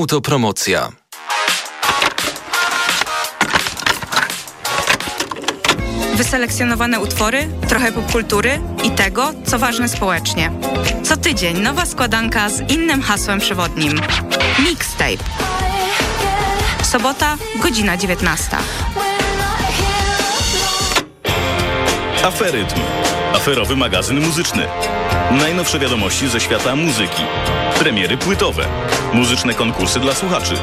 Autopromocja. Wyselekcjonowane utwory, trochę popkultury i tego, co ważne społecznie. Co tydzień nowa składanka z innym hasłem przewodnim. Mixtape. Sobota, godzina 19. Aferytm. Aferowy magazyn muzyczny. Najnowsze wiadomości ze świata muzyki. Premiery płytowe. Muzyczne konkursy dla słuchaczy.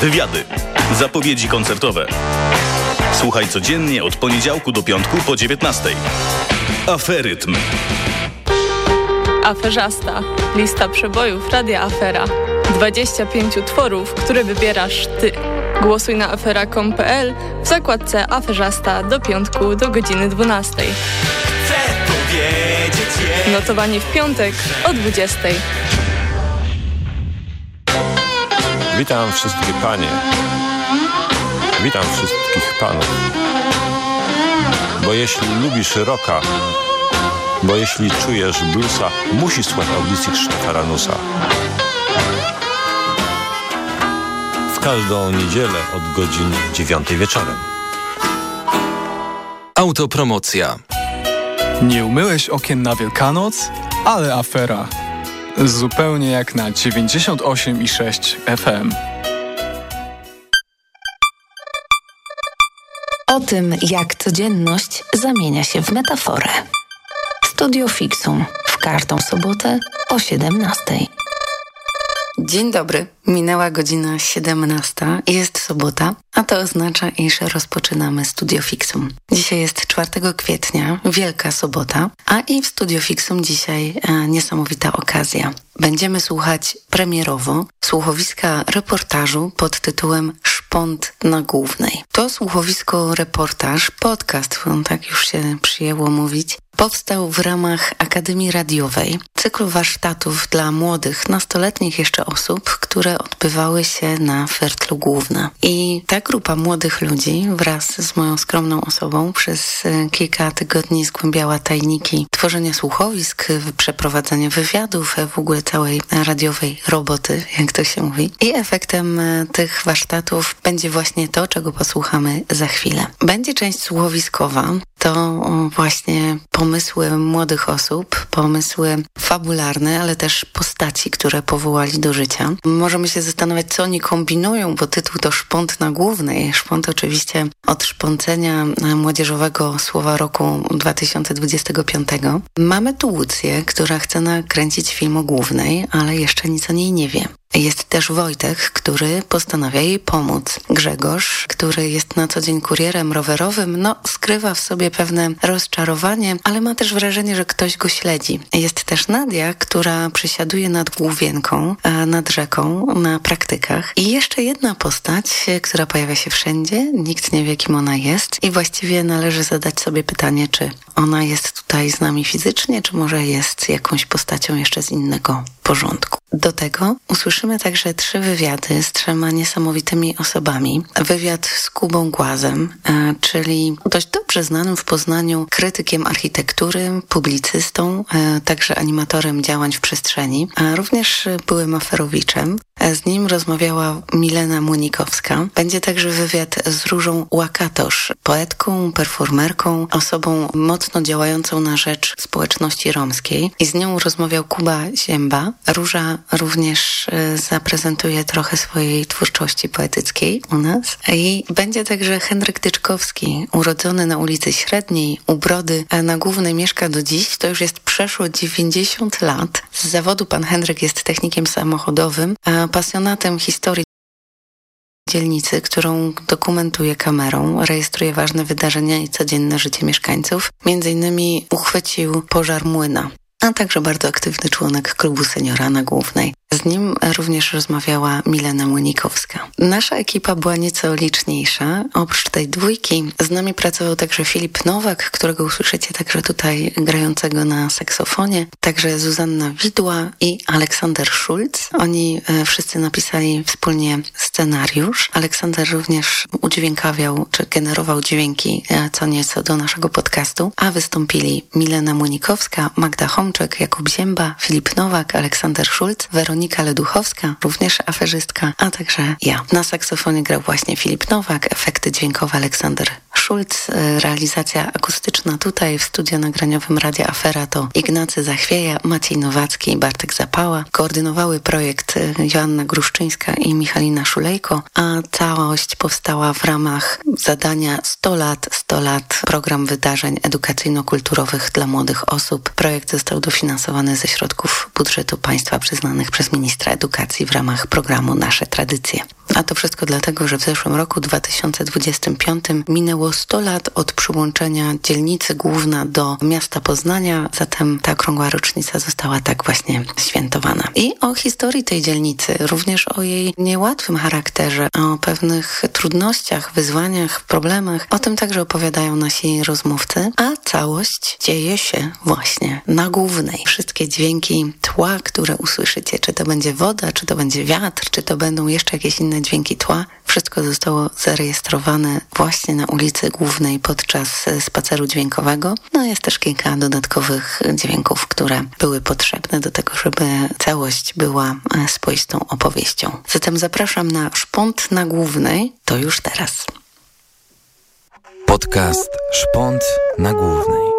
Wywiady. Zapowiedzi koncertowe. Słuchaj codziennie od poniedziałku do piątku po 19. Aferytm. Aferzasta. Lista przebojów Radia Afera. 25 utworów, które wybierasz ty. Głosuj na afera.com.pl w zakładce Aferzasta do piątku do godziny 12. Notowanie w piątek o 20. Witam wszystkie panie. Witam wszystkich panów. Bo jeśli lubisz rocka, bo jeśli czujesz bluesa, musisz słuchać audycji Krzysztofa Ranusa. W każdą niedzielę od godziny 9 wieczorem. Autopromocja. Nie umyłeś okien na Wielkanoc? Ale afera. Zupełnie jak na 98,6 FM. O tym, jak codzienność zamienia się w metaforę. Studio Fixum w każdą sobotę o 17. Dzień dobry. Minęła godzina 17. Jest sobota, a to oznacza, iż rozpoczynamy Studio Fixum. Dzisiaj jest 4 kwietnia, wielka sobota, a i w Studio Fixum dzisiaj e, niesamowita okazja. Będziemy słuchać premierowo słuchowiska reportażu pod tytułem Szpont na Głównej. To słuchowisko reportaż, podcast, tak już się przyjęło mówić, powstał w ramach Akademii Radiowej, cyklu warsztatów dla młodych, nastoletnich jeszcze osób, które odbywały się na Fertlu Główna. I ta grupa młodych ludzi wraz z moją skromną osobą przez e, kilka tygodni zgłębiała tajniki tworzenia słuchowisk, przeprowadzania wywiadów, w ogóle całej radiowej roboty, jak to się mówi. I efektem e, tych warsztatów będzie właśnie to, czego posłuchamy za chwilę. Będzie część słuchowiskowa, to właśnie pomysły młodych osób, pomysły fabularne, ale też postaci, które powołali do życia. Możemy się zastanawiać, co oni kombinują, bo tytuł to Szpont na głównej. Szpont oczywiście od szpącenia młodzieżowego słowa roku 2025. Mamy tu Łucję, która chce nakręcić film o głównej, ale jeszcze nic o niej nie wie. Jest też Wojtek, który postanawia jej pomóc. Grzegorz, który jest na co dzień kurierem rowerowym, no skrywa w sobie pewne rozczarowanie, ale ma też wrażenie, że ktoś go śledzi. Jest też Nadia, która przysiaduje nad główienką, nad rzeką, na praktykach. I jeszcze jedna postać, która pojawia się wszędzie, nikt nie wie kim ona jest i właściwie należy zadać sobie pytanie, czy ona jest tutaj z nami fizycznie, czy może jest jakąś postacią jeszcze z innego porządku. Do tego usłyszymy także trzy wywiady z trzema niesamowitymi osobami. Wywiad z Kubą Głazem, e, czyli dość dobrze znanym w Poznaniu krytykiem architektury, publicystą, e, także animatorem działań w przestrzeni, a również byłym aferowiczem. E, z nim rozmawiała Milena Munikowska. Będzie także wywiad z Różą Łakatosz, poetką, performerką, osobą mocno działającą na rzecz społeczności romskiej. I z nią rozmawiał Kuba Zięba. Róża również e, zaprezentuje trochę swojej twórczości poetyckiej u nas. I będzie także Henryk Tyczkowski, urodzony na ulicy Średniej u Brody, a na Głównej mieszka do dziś. To już jest przeszło 90 lat. Z zawodu pan Henryk jest technikiem samochodowym, a pasjonatem historii dzielnicy, którą dokumentuje kamerą, rejestruje ważne wydarzenia i codzienne życie mieszkańców. Między innymi uchwycił pożar młyna a także bardzo aktywny członek klubu seniora na Głównej. Z nim również rozmawiała Milena Młynikowska. Nasza ekipa była nieco liczniejsza. Oprócz tej dwójki z nami pracował także Filip Nowak, którego usłyszycie także tutaj grającego na saksofonie, także Zuzanna Widła i Aleksander Schulz. Oni e, wszyscy napisali wspólnie scenariusz. Aleksander również udźwiękawiał, czy generował dźwięki e, co nieco do naszego podcastu, a wystąpili Milena Młynikowska, Magda Homczek, Jakub Zięba, Filip Nowak, Aleksander Schulz, Weronika Monika Leduchowska, również aferzystka, a także ja. Na saksofonie grał właśnie Filip Nowak, efekty dźwiękowe Aleksander Schulz, e, realizacja akustyczna tutaj w studio nagraniowym Radia Afera to Ignacy Zachwieja, Maciej Nowacki i Bartek Zapała. Koordynowały projekt e, Joanna Gruszczyńska i Michalina Szulejko, a całość powstała w ramach zadania 100 lat, 100 lat program wydarzeń edukacyjno-kulturowych dla młodych osób. Projekt został dofinansowany ze środków budżetu państwa przyznanych przez ministra edukacji w ramach programu Nasze Tradycje. A to wszystko dlatego, że w zeszłym roku 2025 minęło 100 lat od przyłączenia dzielnicy główna do miasta Poznania, zatem ta okrągła rocznica została tak właśnie świętowana. I o historii tej dzielnicy, również o jej niełatwym charakterze, o pewnych trudnościach, wyzwaniach, problemach, o tym także opowiadają nasi rozmówcy, a całość dzieje się właśnie na głównej. Wszystkie dźwięki tła, które usłyszycie, czy to będzie woda, czy to będzie wiatr, czy to będą jeszcze jakieś inne dźwięki tła, wszystko zostało zarejestrowane właśnie na ulicy Głównej podczas spaceru dźwiękowego. No jest też kilka dodatkowych dźwięków, które były potrzebne do tego, żeby całość była e, swoistą opowieścią. Zatem zapraszam na Szpont na Głównej, to już teraz. Podcast Szpont na Głównej.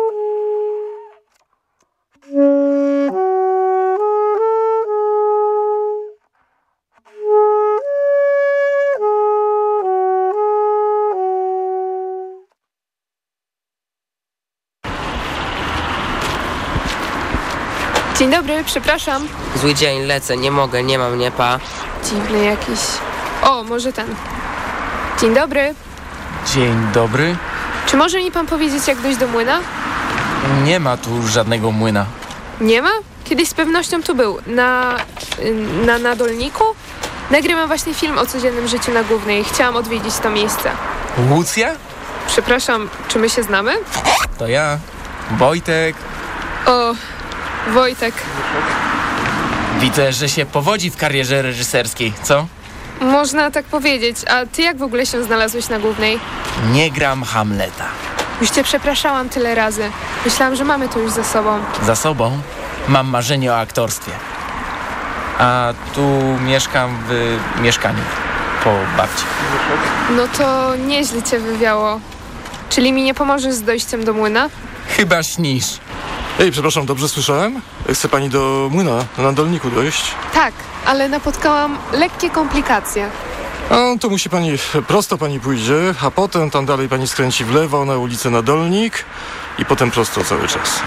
Przepraszam. Zły dzień, lecę, nie mogę, nie mam mnie, pa. Dziwny jakiś. O, może ten. Dzień dobry. Dzień dobry. Czy może mi pan powiedzieć, jak dojść do młyna? Nie ma tu żadnego młyna. Nie ma? Kiedyś z pewnością tu był. Na... na Nadolniku? Nagrywam właśnie film o codziennym życiu na Głównej. Chciałam odwiedzić to miejsce. Łucja? Przepraszam, czy my się znamy? To ja. Wojtek. O, Wojtek. Widzę, że się powodzi w karierze reżyserskiej, co? Można tak powiedzieć. A ty jak w ogóle się znalazłeś na Głównej? Nie gram Hamleta. Już cię przepraszałam tyle razy. Myślałam, że mamy to już za sobą. Za sobą mam marzenie o aktorstwie. A tu mieszkam w mieszkaniu po babci. No to nieźle cię wywiało. Czyli mi nie pomożesz z dojściem do młyna? Chyba śnisz. Ej, przepraszam, dobrze słyszałem? Chce pani do młyna na dolniku dojść? Tak, ale napotkałam lekkie komplikacje. A to musi pani, prosto pani pójdzie, a potem tam dalej pani skręci w lewo na ulicę na Dolnik i potem prosto cały czas.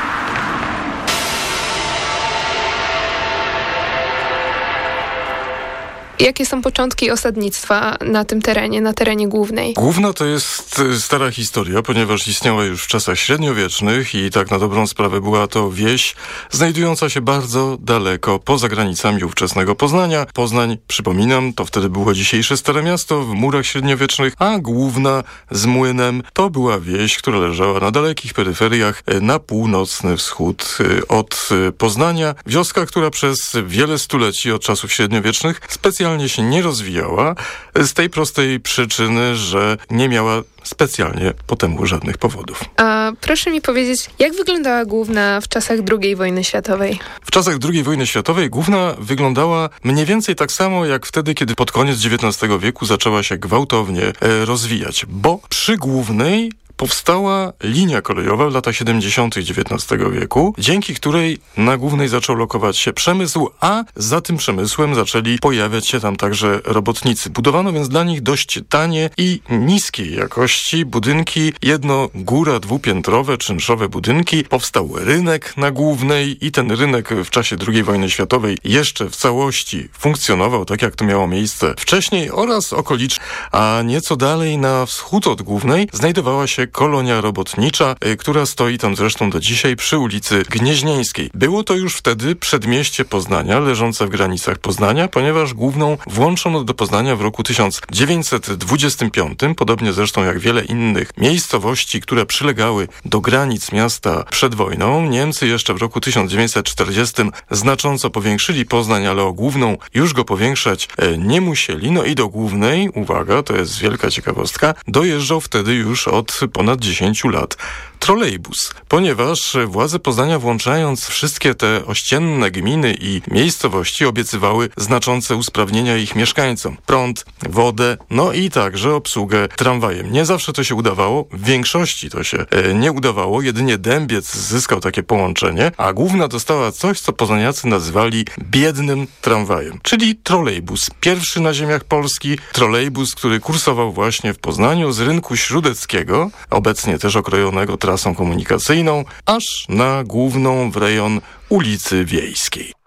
Jakie są początki osadnictwa na tym terenie, na terenie głównej? Główna to jest y, stara historia, ponieważ istniała już w czasach średniowiecznych i tak na dobrą sprawę była to wieś znajdująca się bardzo daleko poza granicami ówczesnego Poznania. Poznań, przypominam, to wtedy było dzisiejsze Stare Miasto w murach średniowiecznych, a Główna z młynem to była wieś, która leżała na dalekich peryferiach y, na północny wschód y, od Poznania. Wioska, która przez wiele stuleci od czasów średniowiecznych specjalnie specjalnie się nie rozwijała z tej prostej przyczyny, że nie miała specjalnie po temu żadnych powodów. A proszę mi powiedzieć, jak wyglądała Główna w czasach II wojny światowej? W czasach II wojny światowej Główna wyglądała mniej więcej tak samo jak wtedy, kiedy pod koniec XIX wieku zaczęła się gwałtownie e, rozwijać, bo przy Głównej powstała linia kolejowa w latach 70. XIX wieku, dzięki której na głównej zaczął lokować się przemysł, a za tym przemysłem zaczęli pojawiać się tam także robotnicy. Budowano więc dla nich dość tanie i niskiej jakości budynki, jedno góra dwupiętrowe, czynszowe budynki. Powstał rynek na głównej i ten rynek w czasie II wojny światowej jeszcze w całości funkcjonował tak, jak to miało miejsce wcześniej oraz okolicznie, a nieco dalej na wschód od głównej znajdowała się kolonia robotnicza, y, która stoi tam zresztą do dzisiaj przy ulicy Gnieźnieńskiej. Było to już wtedy przedmieście Poznania, leżące w granicach Poznania, ponieważ główną włączono do Poznania w roku 1925, podobnie zresztą jak wiele innych miejscowości, które przylegały do granic miasta przed wojną. Niemcy jeszcze w roku 1940 znacząco powiększyli Poznań, ale o główną już go powiększać e, nie musieli. No i do głównej, uwaga, to jest wielka ciekawostka, dojeżdżał wtedy już od ponad 10 lat trolejbus, ponieważ władze Poznania włączając wszystkie te ościenne gminy i miejscowości obiecywały znaczące usprawnienia ich mieszkańcom. Prąd, wodę, no i także obsługę tramwajem. Nie zawsze to się udawało, w większości to się e, nie udawało, jedynie Dębiec zyskał takie połączenie, a główna dostała coś, co poznaniacy nazywali biednym tramwajem, czyli trolejbus. Pierwszy na ziemiach Polski trolejbus, który kursował właśnie w Poznaniu z rynku śródeckiego, obecnie też okrojonego trasą komunikacyjną, aż na główną w rejon ulicy Wiejskiej.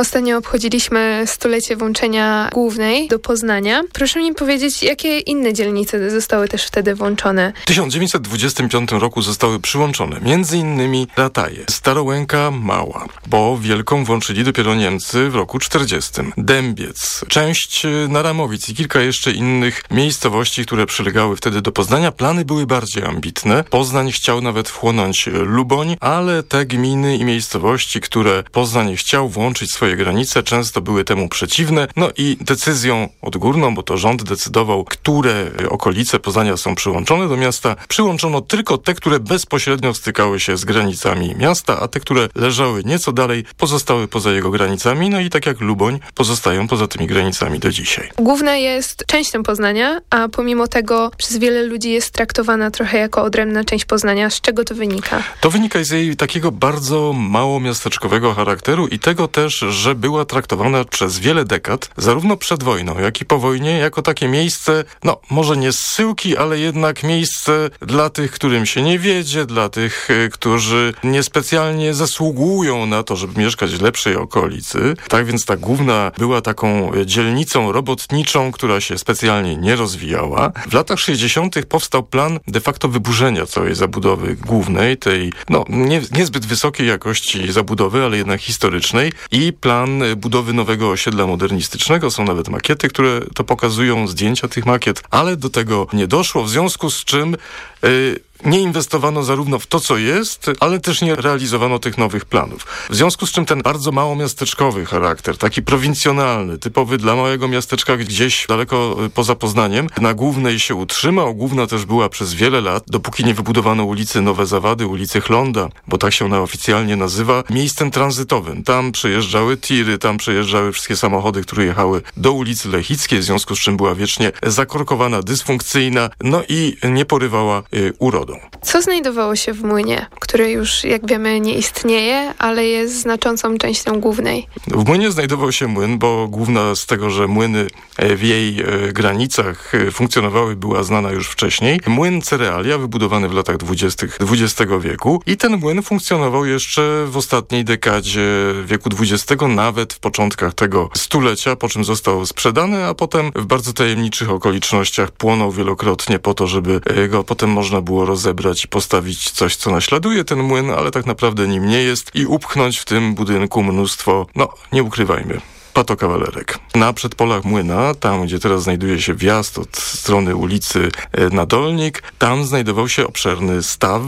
Ostatnio obchodziliśmy stulecie włączenia głównej do Poznania. Proszę mi powiedzieć, jakie inne dzielnice zostały też wtedy włączone? W 1925 roku zostały przyłączone m.in. Rataje, Starołęka Mała, bo Wielką włączyli dopiero Niemcy w roku 40. Dębiec, część Naramowic i kilka jeszcze innych miejscowości, które przylegały wtedy do Poznania. Plany były bardziej ambitne. Poznań chciał nawet wchłonąć Luboń, ale te gminy i miejscowości, które Poznań chciał włączyć swoje granice, często były temu przeciwne. No i decyzją odgórną, bo to rząd decydował, które okolice Poznania są przyłączone do miasta, przyłączono tylko te, które bezpośrednio stykały się z granicami miasta, a te, które leżały nieco dalej, pozostały poza jego granicami. No i tak jak Luboń, pozostają poza tymi granicami do dzisiaj. Główna jest częścią Poznania, a pomimo tego przez wiele ludzi jest traktowana trochę jako odrębna część Poznania. Z czego to wynika? To wynika z jej takiego bardzo mało miasteczkowego charakteru i tego też, że była traktowana przez wiele dekad, zarówno przed wojną, jak i po wojnie, jako takie miejsce, no może nie zsyłki, ale jednak miejsce dla tych, którym się nie wiedzie, dla tych, y, którzy niespecjalnie zasługują na to, żeby mieszkać w lepszej okolicy. Tak więc ta główna była taką dzielnicą robotniczą, która się specjalnie nie rozwijała. W latach 60. powstał plan de facto wyburzenia całej zabudowy głównej, tej no nie, niezbyt wysokiej jakości zabudowy, ale jednak historycznej i plan budowy nowego osiedla modernistycznego. Są nawet makiety, które to pokazują, zdjęcia tych makiet, ale do tego nie doszło, w związku z czym yy, nie inwestowano zarówno w to, co jest, ale też nie realizowano tych nowych planów. W związku z czym ten bardzo mało miasteczkowy charakter, taki prowincjonalny, typowy dla małego miasteczka gdzieś daleko y, poza Poznaniem, na Głównej się utrzymał. Główna też była przez wiele lat, dopóki nie wybudowano ulicy Nowe Zawady, ulicy Chlonda, bo tak się ona oficjalnie nazywa, miejscem tranzytowym. Tam przejeżdżały tiry, tam przejeżdżały wszystkie samochody, które jechały do ulicy Lechickiej, w związku z czym była wiecznie zakorkowana, dysfunkcyjna, no i nie porywała y, urodą. Co znajdowało się w młynie, który już, jak wiemy, nie istnieje, ale jest znaczącą częścią głównej? W młynie znajdował się młyn, bo główna z tego, że młyny e, w jej e, granicach e, funkcjonowały, była znana już wcześniej. Młyn Cerealia, wybudowany w latach 20. XX wieku i ten młyn funkcjonował jeszcze w ostatniej dekadzie wieku XX, nawet w początkach tego stulecia, po czym został sprzedany, a potem w bardzo tajemniczych okolicznościach płonął wielokrotnie po to, żeby go potem można było roz zebrać i postawić coś, co naśladuje ten młyn, ale tak naprawdę nim nie jest i upchnąć w tym budynku mnóstwo, no nie ukrywajmy, patokawalerek. Na przedpolach młyna, tam gdzie teraz znajduje się wjazd od strony ulicy e, Nadolnik, tam znajdował się obszerny staw.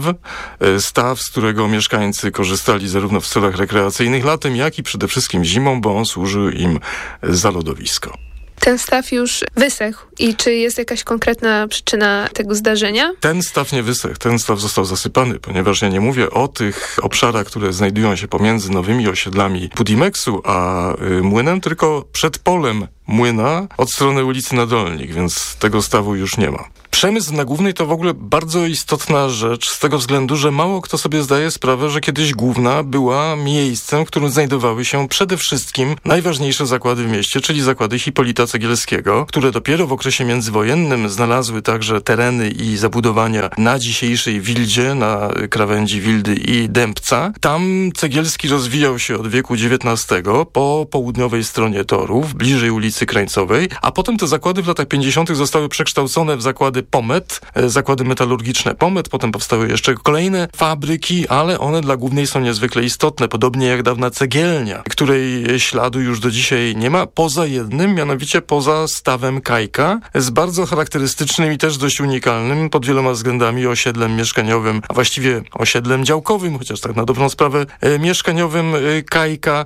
E, staw, z którego mieszkańcy korzystali zarówno w celach rekreacyjnych latem, jak i przede wszystkim zimą, bo on służył im za lodowisko. Ten staw już wysechł i czy jest jakaś konkretna przyczyna tego zdarzenia? Ten staw nie wysechł, ten staw został zasypany, ponieważ ja nie mówię o tych obszarach, które znajdują się pomiędzy nowymi osiedlami Pudimexu a y, młynem, tylko przed polem młyna od strony ulicy Nadolnik, więc tego stawu już nie ma. Przemysł na Głównej to w ogóle bardzo istotna rzecz z tego względu, że mało kto sobie zdaje sprawę, że kiedyś Główna była miejscem, w którym znajdowały się przede wszystkim najważniejsze zakłady w mieście, czyli zakłady Hipolita Cegielskiego, które dopiero w okresie międzywojennym znalazły także tereny i zabudowania na dzisiejszej Wildzie, na krawędzi Wildy i Dębca. Tam Cegielski rozwijał się od wieku XIX po południowej stronie torów, bliżej ulicy ulicy Krańcowej, a potem te zakłady w latach 50. zostały przekształcone w zakłady POMET, e, zakłady metalurgiczne POMET, potem powstały jeszcze kolejne fabryki, ale one dla głównej są niezwykle istotne, podobnie jak dawna cegielnia, której śladu już do dzisiaj nie ma, poza jednym, mianowicie poza stawem Kajka, z bardzo charakterystycznym i też dość unikalnym pod wieloma względami osiedlem mieszkaniowym, a właściwie osiedlem działkowym, chociaż tak na dobrą sprawę e, mieszkaniowym e, Kajka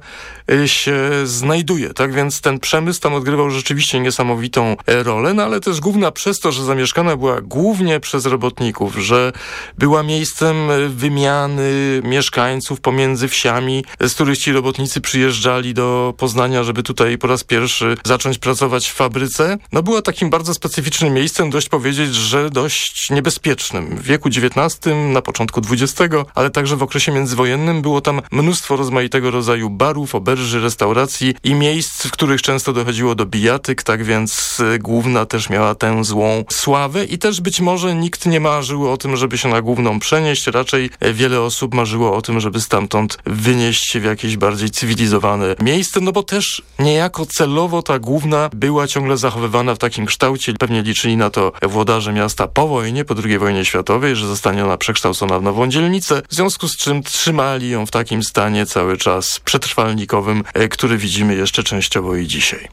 się znajduje. Tak więc ten przemysł tam odgrywał rzeczywiście niesamowitą rolę, no ale też główna przez to, że zamieszkana była głównie przez robotników, że była miejscem wymiany mieszkańców pomiędzy wsiami, z których ci robotnicy przyjeżdżali do Poznania, żeby tutaj po raz pierwszy zacząć pracować w fabryce. No była takim bardzo specyficznym miejscem, dość powiedzieć, że dość niebezpiecznym. W wieku XIX, na początku XX, ale także w okresie międzywojennym było tam mnóstwo rozmaitego rodzaju barów, oberży, restauracji i miejsc, w których często dochodziło do bijatyk, tak więc y, główna też miała tę złą sławę i też być może nikt nie marzył o tym, żeby się na główną przenieść. Raczej e, wiele osób marzyło o tym, żeby stamtąd wynieść się w jakieś bardziej cywilizowane miejsce, no bo też niejako celowo ta główna była ciągle zachowywana w takim kształcie. Pewnie liczyli na to włodarze miasta po wojnie, po II wojnie światowej, że zostanie ona przekształcona w nową dzielnicę, w związku z czym trzymali ją w takim stanie cały czas przetrwalnikowym, e, który widzimy jeszcze częściowo i dzisiaj.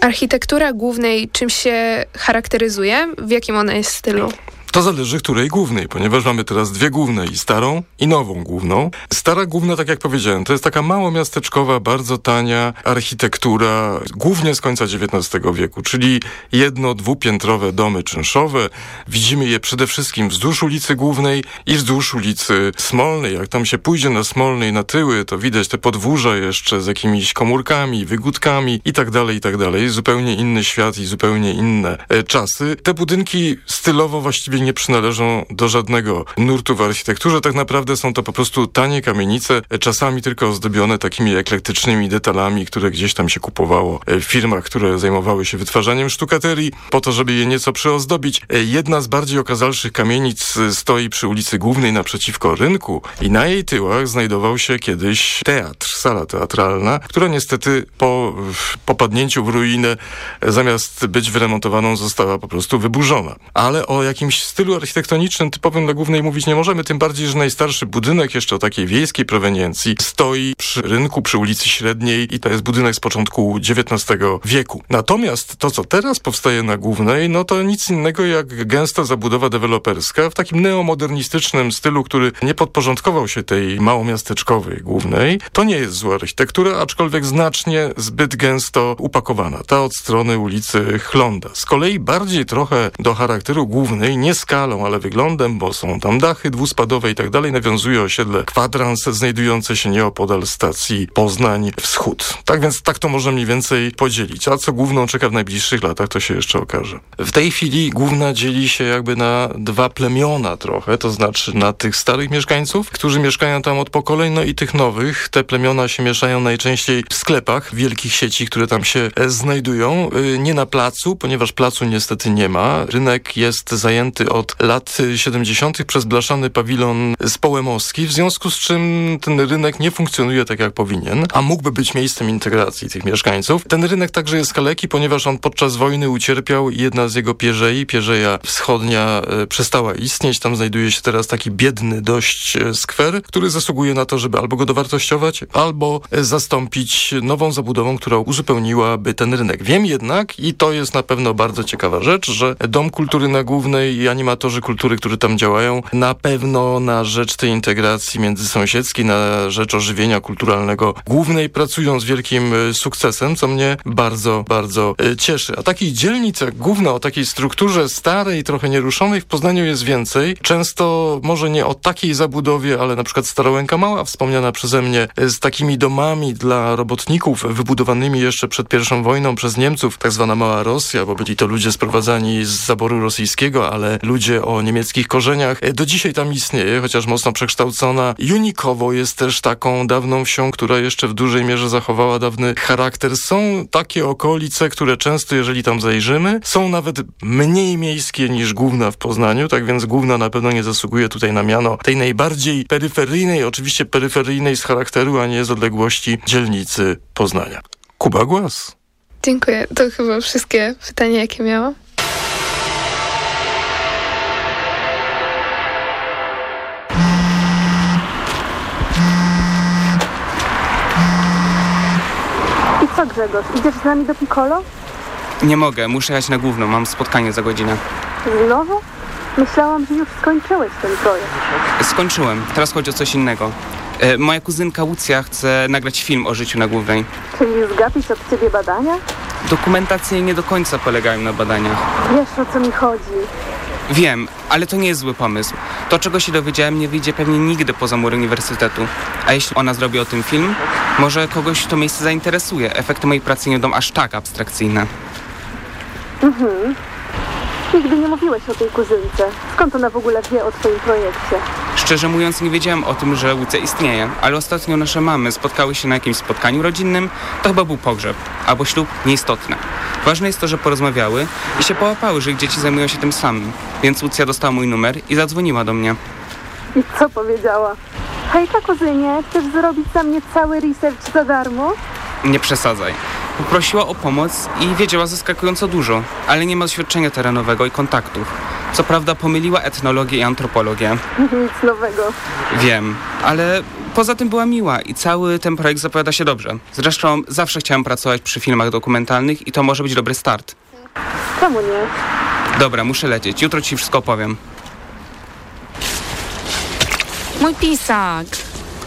Architektura głównej czym się charakteryzuje? W jakim ona jest stylu? To zależy której głównej, ponieważ mamy teraz dwie główne i starą i nową główną. Stara główna, tak jak powiedziałem, to jest taka mało miasteczkowa, bardzo tania architektura, głównie z końca XIX wieku, czyli jedno, dwupiętrowe domy czynszowe. Widzimy je przede wszystkim wzdłuż ulicy Głównej i wzdłuż ulicy Smolnej. Jak tam się pójdzie na Smolnej na tyły, to widać te podwórza jeszcze z jakimiś komórkami, wygódkami i tak dalej, i tak dalej. Zupełnie inny świat i zupełnie inne e, czasy. Te budynki stylowo właściwie nie przynależą do żadnego nurtu w architekturze. Tak naprawdę są to po prostu tanie kamienice, czasami tylko ozdobione takimi eklektycznymi detalami, które gdzieś tam się kupowało w firmach, które zajmowały się wytwarzaniem sztukaterii, po to, żeby je nieco przyozdobić. Jedna z bardziej okazalszych kamienic stoi przy ulicy Głównej naprzeciwko rynku i na jej tyłach znajdował się kiedyś teatr, sala teatralna, która niestety po popadnięciu w ruinę zamiast być wyremontowaną została po prostu wyburzona. Ale o jakimś stylu architektonicznym typowym dla głównej mówić nie możemy, tym bardziej, że najstarszy budynek jeszcze o takiej wiejskiej proweniencji stoi przy rynku, przy ulicy Średniej i to jest budynek z początku XIX wieku. Natomiast to, co teraz powstaje na głównej, no to nic innego jak gęsta zabudowa deweloperska w takim neomodernistycznym stylu, który nie podporządkował się tej małomiasteczkowej głównej. To nie jest zła architektura, aczkolwiek znacznie zbyt gęsto upakowana. Ta od strony ulicy Chlonda. Z kolei bardziej trochę do charakteru głównej, nie skalą, ale wyglądem, bo są tam dachy dwuspadowe i tak dalej, nawiązuje osiedle kwadrans znajdujące się nieopodal stacji Poznań Wschód. Tak więc tak to można mniej więcej podzielić. A co główną czeka w najbliższych latach, to się jeszcze okaże. W tej chwili główna dzieli się jakby na dwa plemiona trochę, to znaczy na tych starych mieszkańców, którzy mieszkają tam od pokoleń, no i tych nowych. Te plemiona się mieszają najczęściej w sklepach wielkich sieci, które tam się e, znajdują. E, nie na placu, ponieważ placu niestety nie ma. Rynek jest zajęty od lat 70. przez blaszany pawilon społemowski, w związku z czym ten rynek nie funkcjonuje tak jak powinien, a mógłby być miejscem integracji tych mieszkańców. Ten rynek także jest kaleki, ponieważ on podczas wojny ucierpiał i jedna z jego pierzei, pierzeja wschodnia e, przestała istnieć. Tam znajduje się teraz taki biedny dość e, skwer, który zasługuje na to, żeby albo go dowartościować, albo e, zastąpić nową zabudową, która uzupełniłaby ten rynek. Wiem jednak, i to jest na pewno bardzo ciekawa rzecz, że Dom Kultury na Głównej animatorzy kultury, którzy tam działają, na pewno na rzecz tej integracji międzysąsiedzkiej, na rzecz ożywienia kulturalnego głównej pracują z wielkim e, sukcesem, co mnie bardzo, bardzo e, cieszy. A takich dzielnic jak główna o takiej strukturze starej, trochę nieruszonej w Poznaniu jest więcej. Często może nie o takiej zabudowie, ale na przykład Starołęka Mała, wspomniana przeze mnie, e, z takimi domami dla robotników wybudowanymi jeszcze przed pierwszą wojną przez Niemców, tak zwana Mała Rosja, bo byli to ludzie sprowadzani z zaboru rosyjskiego, ale ludzie o niemieckich korzeniach. E, do dzisiaj tam istnieje, chociaż mocno przekształcona. Junikowo jest też taką dawną wsią, która jeszcze w dużej mierze zachowała dawny charakter. Są takie okolice, które często, jeżeli tam zajrzymy, są nawet mniej miejskie niż główna w Poznaniu, tak więc główna na pewno nie zasługuje tutaj na miano tej najbardziej peryferyjnej, oczywiście peryferyjnej z charakteru, a nie z odległości dzielnicy Poznania. Kuba Głaz. Dziękuję. To chyba wszystkie pytania, jakie miałam. Co Grzegorz, idziesz z nami do Piccolo? Nie mogę, muszę jechać na główną, mam spotkanie za godzinę. Znowu? Myślałam, że już skończyłeś ten projekt. Skończyłem, teraz chodzi o coś innego. E, moja kuzynka Łucja chce nagrać film o życiu na głównej. Czyli zgapić od ciebie badania? Dokumentacje nie do końca polegają na badaniach. Wiesz o co mi chodzi. Wiem, ale to nie jest zły pomysł. To, czego się dowiedziałem, nie wyjdzie pewnie nigdy poza mury uniwersytetu. A jeśli ona zrobi o tym film, może kogoś to miejsce zainteresuje. Efekty mojej pracy nie będą aż tak abstrakcyjne. Mhm. Nigdy nie mówiłeś o tej kuzynce. Skąd ona w ogóle wie o twoim projekcie? Szczerze mówiąc, nie wiedziałem o tym, że Łucja istnieje, ale ostatnio nasze mamy spotkały się na jakimś spotkaniu rodzinnym. To chyba był pogrzeb, albo ślub, nieistotne. Ważne jest to, że porozmawiały i się połapały, że ich dzieci zajmują się tym samym. Więc Łucja dostała mój numer i zadzwoniła do mnie. I co powiedziała? Hejka kuzynie, chcesz zrobić za mnie cały research za darmo? Nie przesadzaj. Poprosiła o pomoc i wiedziała zaskakująco dużo, ale nie ma doświadczenia terenowego i kontaktów. Co prawda pomyliła etnologię i antropologię. Nic nowego. Wiem, ale poza tym była miła i cały ten projekt zapowiada się dobrze. Zresztą zawsze chciałam pracować przy filmach dokumentalnych i to może być dobry start. Czemu nie? Dobra, muszę lecieć. Jutro ci wszystko opowiem. Mój pisak.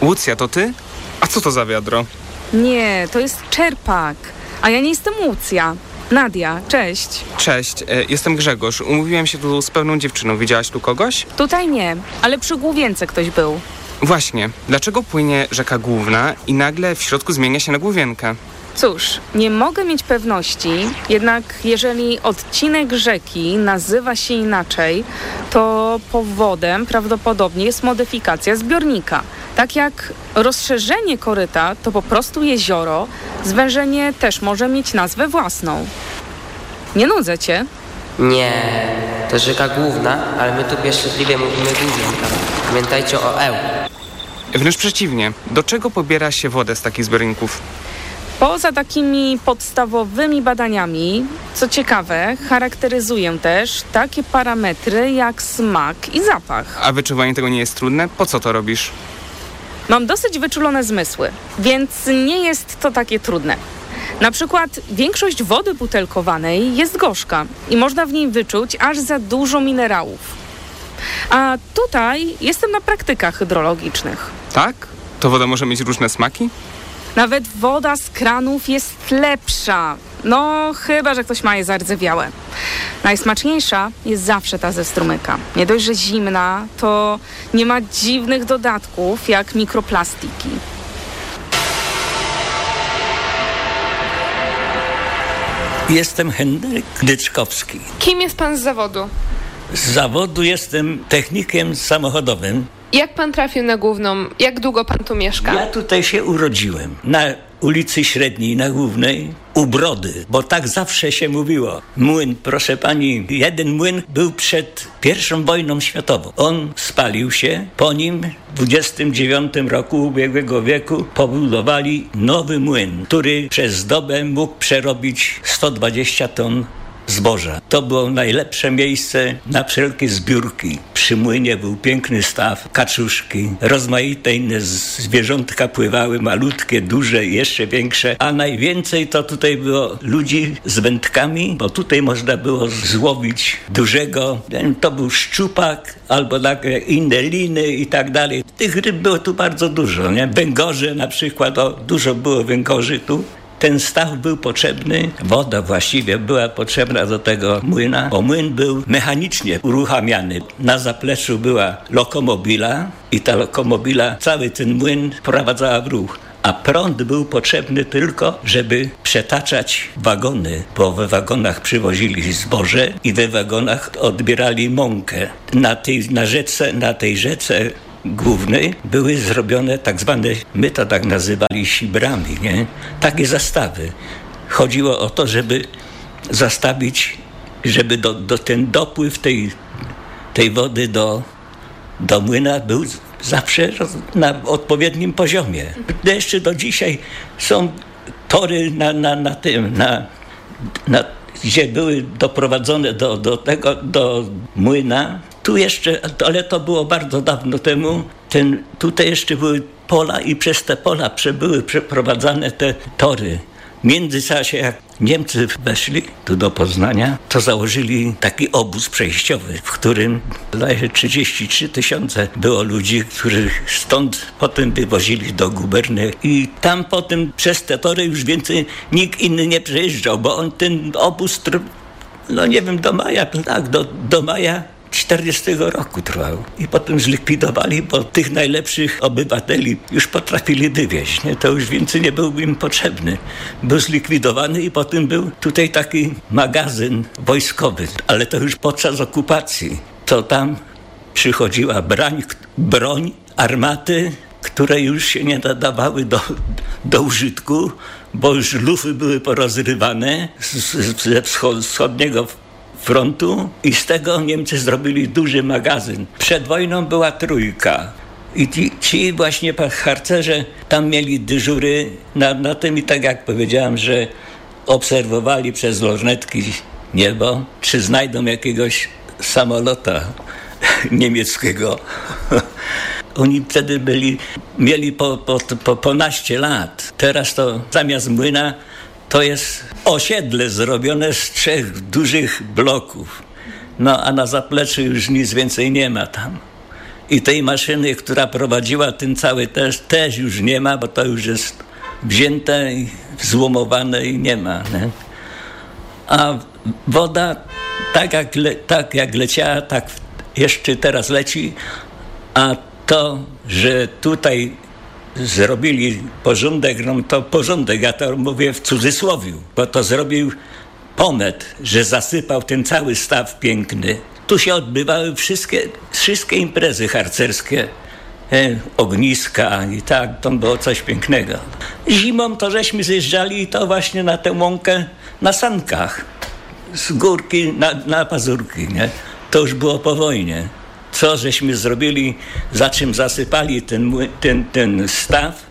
Łucja, to ty? A co to za wiadro? Nie, to jest czerpak. A ja nie jestem Łucja. Nadia, cześć. Cześć, e, jestem Grzegorz. Umówiłem się tu z pewną dziewczyną. Widziałaś tu kogoś? Tutaj nie, ale przy Główience ktoś był. Właśnie. Dlaczego płynie rzeka Główna i nagle w środku zmienia się na Główienkę? Cóż, nie mogę mieć pewności, jednak jeżeli odcinek rzeki nazywa się inaczej, to powodem prawdopodobnie jest modyfikacja zbiornika. Tak jak rozszerzenie koryta to po prostu jezioro, zwężenie też może mieć nazwę własną. Nie nudzę cię? Nie, to rzeka główna, ale my tu pieszczotliwie mówimy główienka. Pamiętajcie o eł. Wręcz przeciwnie. Do czego pobiera się wodę z takich zbiorników? Poza takimi podstawowymi badaniami, co ciekawe, charakteryzuję też takie parametry jak smak i zapach. A wyczuwanie tego nie jest trudne? Po co to robisz? Mam dosyć wyczulone zmysły, więc nie jest to takie trudne. Na przykład większość wody butelkowanej jest gorzka i można w niej wyczuć aż za dużo minerałów. A tutaj jestem na praktykach hydrologicznych. Tak? To woda może mieć różne smaki? Nawet woda z kranów jest lepsza. No, chyba, że ktoś ma je zardzewiałe. Najsmaczniejsza jest zawsze ta ze strumyka. Nie dość, że zimna, to nie ma dziwnych dodatków jak mikroplastiki. Jestem Henryk Dyczkowski. Kim jest pan z zawodu? Z zawodu jestem technikiem samochodowym. Jak pan trafił na główną? Jak długo pan tu mieszka? Ja tutaj się urodziłem. Na ulicy Średniej, na Głównej, u Brody, bo tak zawsze się mówiło. Młyn, proszę pani, jeden młyn był przed pierwszą wojną światową. On spalił się, po nim w 29 roku ubiegłego wieku pobudowali nowy młyn, który przez dobę mógł przerobić 120 ton zboża. To było najlepsze miejsce na wszelkie zbiórki. Przy młynie był piękny staw, kaczuszki, rozmaite inne zwierzątka pływały, malutkie, duże, jeszcze większe, a najwięcej to tutaj było ludzi z wędkami, bo tutaj można było złowić dużego, to był szczupak albo takie inne liny i tak dalej. Tych ryb było tu bardzo dużo, nie? Węgorze na przykład, o, dużo było węgorzy tu ten staw był potrzebny, woda właściwie była potrzebna do tego młyna, bo młyn był mechanicznie uruchamiany. Na zapleczu była lokomobila i ta lokomobila cały ten młyn prowadzała w ruch. a prąd był potrzebny tylko, żeby przetaczać wagony, bo we wagonach przywozili zboże i we wagonach odbierali mąkę. Na tej, na rzece, na tej rzece głównej były zrobione tak zwane, my to tak nazywali sibrami, nie? Takie zastawy. Chodziło o to, żeby zastawić, żeby do, do ten dopływ tej, tej wody do, do młyna był zawsze na odpowiednim poziomie. Jeszcze do dzisiaj są tory na, na, na tym, na, na, gdzie były doprowadzone do, do tego, do młyna. Tu jeszcze, ale to było bardzo dawno temu, ten, tutaj jeszcze były pola i przez te pola były przeprowadzane te tory. W międzyczasie, jak Niemcy weszli tu do Poznania, to założyli taki obóz przejściowy, w którym 33 tysiące było ludzi, których stąd potem wywozili do guberny i tam potem przez te tory już więcej nikt inny nie przejeżdżał, bo on ten obóz, no nie wiem, do maja, tak, do, do maja 40 roku trwał. I potem zlikwidowali, bo tych najlepszych obywateli już potrafili wywieźć. Nie? To już więcej nie był im potrzebny. Był zlikwidowany i potem był tutaj taki magazyn wojskowy, ale to już podczas okupacji. To tam przychodziła brań, broń, armaty, które już się nie nadawały do, do użytku, bo już lufy były porozrywane ze wschodniego frontu i z tego Niemcy zrobili duży magazyn. Przed wojną była trójka. I ci, ci właśnie harcerze tam mieli dyżury na, na tym i tak jak powiedziałem, że obserwowali przez lornetki niebo, czy znajdą jakiegoś samolota niemieckiego. Oni wtedy byli, mieli po, po, po, po lat. Teraz to zamiast młyna to jest osiedle zrobione z trzech dużych bloków. No a na zapleczu już nic więcej nie ma tam. I tej maszyny, która prowadziła ten cały test, też już nie ma, bo to już jest wzięte i złomowane i nie ma. Nie? A woda, tak jak, le, tak jak leciała, tak jeszcze teraz leci, a to, że tutaj zrobili porządek, no to porządek, ja to mówię w cudzysłowie, bo to zrobił Pomet, że zasypał ten cały staw piękny. Tu się odbywały wszystkie, wszystkie imprezy harcerskie, e, ogniska i tak, to było coś pięknego. Zimą to żeśmy zjeżdżali i to właśnie na tę łąkę na sankach, z górki na, na pazurki, nie? To już było po wojnie co żeśmy zrobili, za czym zasypali ten, ten, ten staw,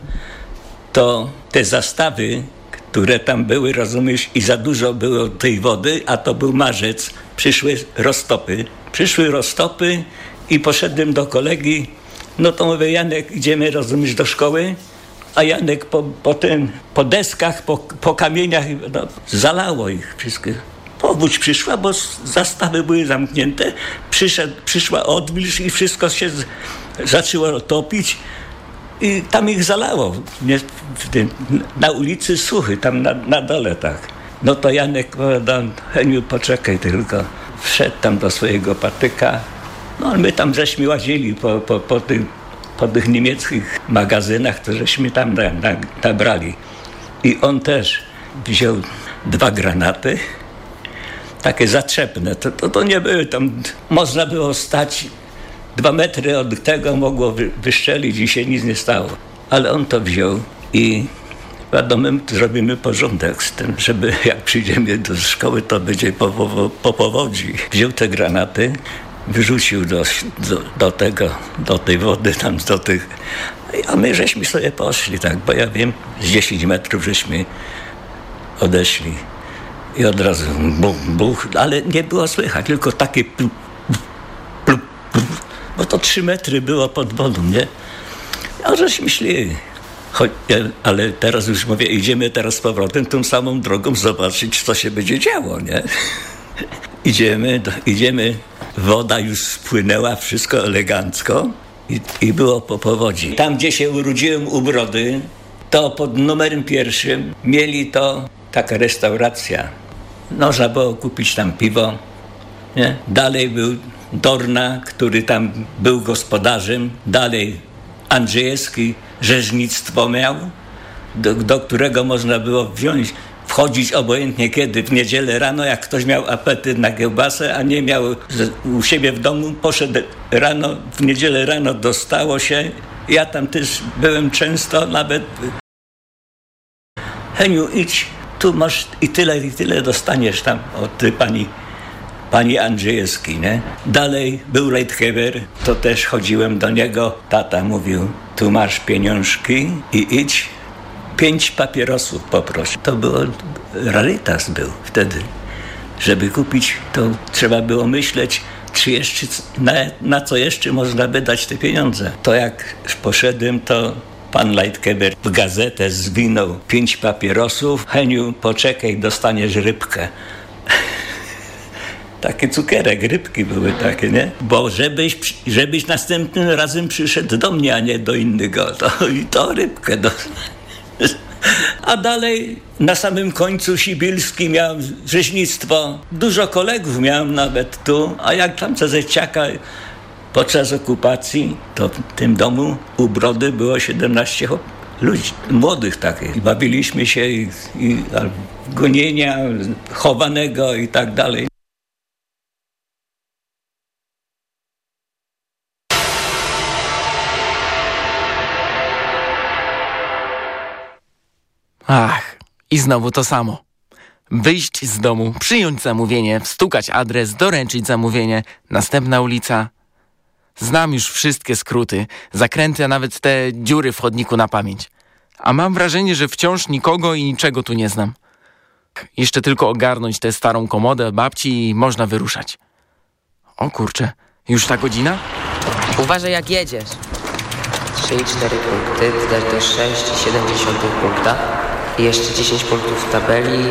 to te zastawy, które tam były, rozumiesz, i za dużo było tej wody, a to był marzec, przyszły roztopy. Przyszły roztopy i poszedłem do kolegi, no to mówię, Janek, idziemy, rozumiesz, do szkoły? A Janek po, po, tym, po deskach, po, po kamieniach, no, zalało ich wszystkich. Powódź przyszła, bo zastawy były zamknięte. Przyszedł, przyszła odwilż i wszystko się z, zaczęło topić. I tam ich zalało. Nie, na ulicy Suchy, tam na, na dole tak. No to Janek powiedział, Heniu, poczekaj tylko. Wszedł tam do swojego patyka. No my tam żeśmy łazili po, po, po, tych, po tych niemieckich magazynach, to żeśmy tam nabrali. I on też wziął dwa granaty takie zatrzepne. To, to, to nie były tam, można było stać dwa metry od tego, mogło wy, wyszczelić i się nic nie stało. Ale on to wziął i wiadomo, zrobimy porządek z tym, żeby jak przyjdziemy do szkoły, to będzie po, po, po powodzi. Wziął te granaty, wyrzucił do, do, do, tego, do tej wody, tam do tych... A my żeśmy sobie poszli, tak, bo ja wiem, z 10 metrów żeśmy odeszli. I od razu buch, buch, ale nie było słychać, tylko takie plup, plup, plup, bo to trzy metry było pod wodą, nie? A żeśmy szli. Choć, ale teraz już mówię, idziemy teraz z powrotem tą samą drogą zobaczyć, co się będzie działo, nie? idziemy, idziemy, woda już spłynęła, wszystko elegancko i, i było po powodzi. Tam, gdzie się urodziłem u Brody, to pod numerem pierwszym mieli to taka restauracja. Można było kupić tam piwo. Nie? Dalej był Dorna, który tam był gospodarzem. Dalej Andrzejewski rzeźnictwo miał. do, do którego można było wziąć wchodzić obojętnie kiedy, w niedzielę rano, jak ktoś miał apetyt na kiełbasę, a nie miał u siebie w domu, poszedł rano, w niedzielę rano dostało się. Ja tam też byłem często, nawet Heniu, idź, tu masz i tyle, i tyle dostaniesz tam od pani, pani Andrzejewskiej, nie? Dalej był Leitgeber, to też chodziłem do niego. Tata mówił, tu masz pieniążki i idź pięć papierosów poproś. To było, rarytas był wtedy. Żeby kupić, to trzeba było myśleć, czy jeszcze, na, na co jeszcze można wydać te pieniądze. To jak poszedłem, to Pan Leitkeber w gazetę zwinął pięć papierosów. Heniu, poczekaj, dostaniesz rybkę. takie cukierek, rybki były takie, nie? Bo żebyś, żebyś następnym razem przyszedł do mnie, a nie do innego, to, i to rybkę dostaniesz. A dalej na samym końcu Sibilski miałem rzeźnictwo. Dużo kolegów miałem nawet tu, a jak tam co zeciaka podczas okupacji, to w tym domu u Brody było 17 ludzi, młodych takich. Bawiliśmy się i, i gonienia chowanego i tak dalej. Ach, i znowu to samo. Wyjść z domu, przyjąć zamówienie, wstukać adres, doręczyć zamówienie, następna ulica. Znam już wszystkie skróty, zakręty, a nawet te dziury w chodniku na pamięć. A mam wrażenie, że wciąż nikogo i niczego tu nie znam. Jeszcze tylko ogarnąć tę starą komodę babci i można wyruszać. O kurczę, już ta godzina? Uważaj jak jedziesz. 3 i 4 punkty, dodać do 6,7 punkta. I jeszcze 10 punktów w tabeli.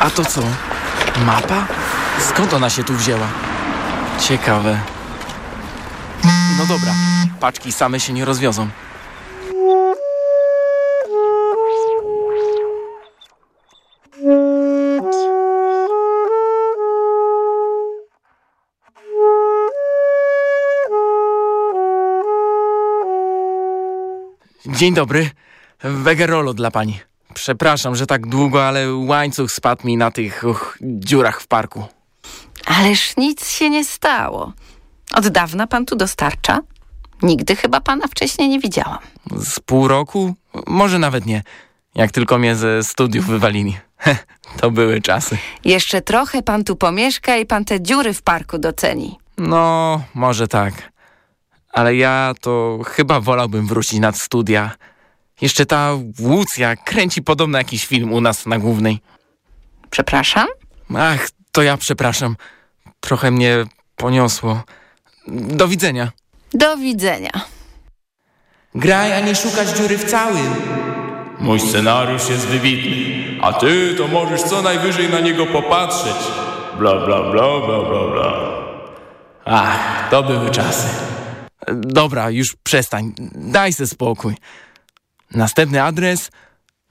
A to co? Mapa? Skąd ona się tu wzięła? Ciekawe. No dobra, paczki same się nie rozwiozą. Dzień dobry. Wegerolo dla pani. Przepraszam, że tak długo, ale łańcuch spadł mi na tych dziurach w parku. Ależ nic się nie stało. Od dawna pan tu dostarcza? Nigdy chyba pana wcześniej nie widziałam. Z pół roku? Może nawet nie. Jak tylko mnie ze studiów wywalili. to były czasy. Jeszcze trochę pan tu pomieszka i pan te dziury w parku doceni. No, może tak ale ja to chyba wolałbym wrócić nad studia. Jeszcze ta Łucja kręci podobno jakiś film u nas na głównej. Przepraszam? Ach, to ja przepraszam. Trochę mnie poniosło. Do widzenia. Do widzenia. Graj, a nie szukać dziury w całym. Mój scenariusz jest wybitny, a ty to możesz co najwyżej na niego popatrzeć. Bla, bla, bla, bla, bla, bla. Ach, to były czasy. Dobra, już przestań. Daj se spokój. Następny adres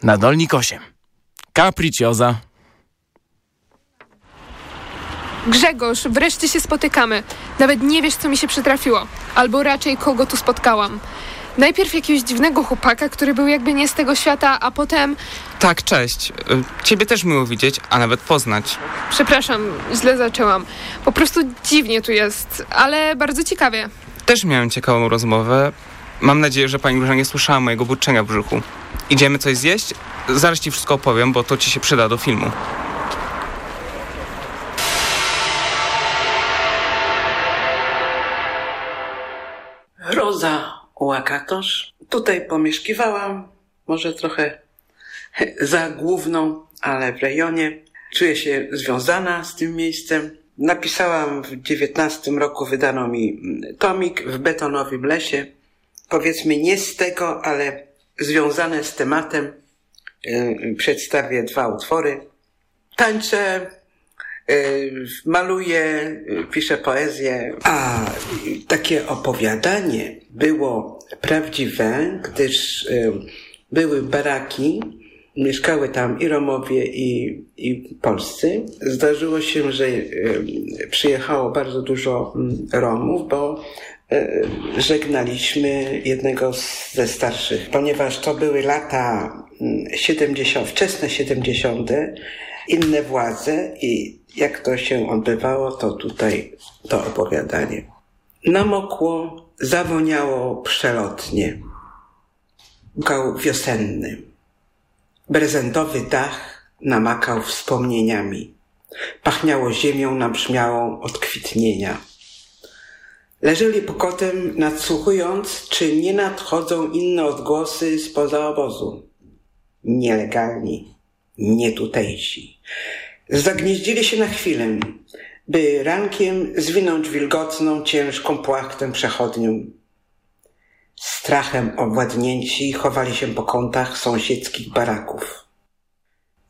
na Dolnik 8. Capricioza. Grzegorz, wreszcie się spotykamy. Nawet nie wiesz, co mi się przytrafiło. Albo raczej kogo tu spotkałam. Najpierw jakiegoś dziwnego chłopaka, który był jakby nie z tego świata, a potem... Tak, cześć. Y, ciebie też miło widzieć, a nawet poznać. Przepraszam, źle zaczęłam. Po prostu dziwnie tu jest, ale bardzo ciekawie. Też miałem ciekawą rozmowę. Mam nadzieję, że pani Róża nie słyszała mojego burczenia w brzuchu. Idziemy coś zjeść? Zaraz ci wszystko opowiem, bo to ci się przyda do filmu. Tutaj pomieszkiwałam, może trochę za główną, ale w rejonie. Czuję się związana z tym miejscem. Napisałam w dziewiętnastym roku, wydano mi tomik w betonowym lesie. Powiedzmy nie z tego, ale związane z tematem. Yy, przedstawię dwa utwory. Tańczę, maluję, yy, piszę poezję. A takie opowiadanie było prawdziwe, gdyż były baraki Mieszkały tam i Romowie, i, i Polscy. Zdarzyło się, że przyjechało bardzo dużo mm, Romów, bo żegnaliśmy jednego ze starszych, ponieważ to były lata 70., mm, wczesne 70., inne władze i jak to się odbywało, to tutaj to opowiadanie. Namokło, zawoniało przelotnie. Gał wiosenny. Prezentowy dach namakał wspomnieniami. Pachniało ziemią nabrzmiałą od kwitnienia. Leżeli pokotem, nadsłuchując, czy nie nadchodzą inne odgłosy spoza obozu. Nielegalni, nietutejsi. Zagnieździli się na chwilę, by rankiem zwinąć wilgotną, ciężką płachtę przechodnią. Strachem owładnięci chowali się po kątach sąsiedzkich baraków.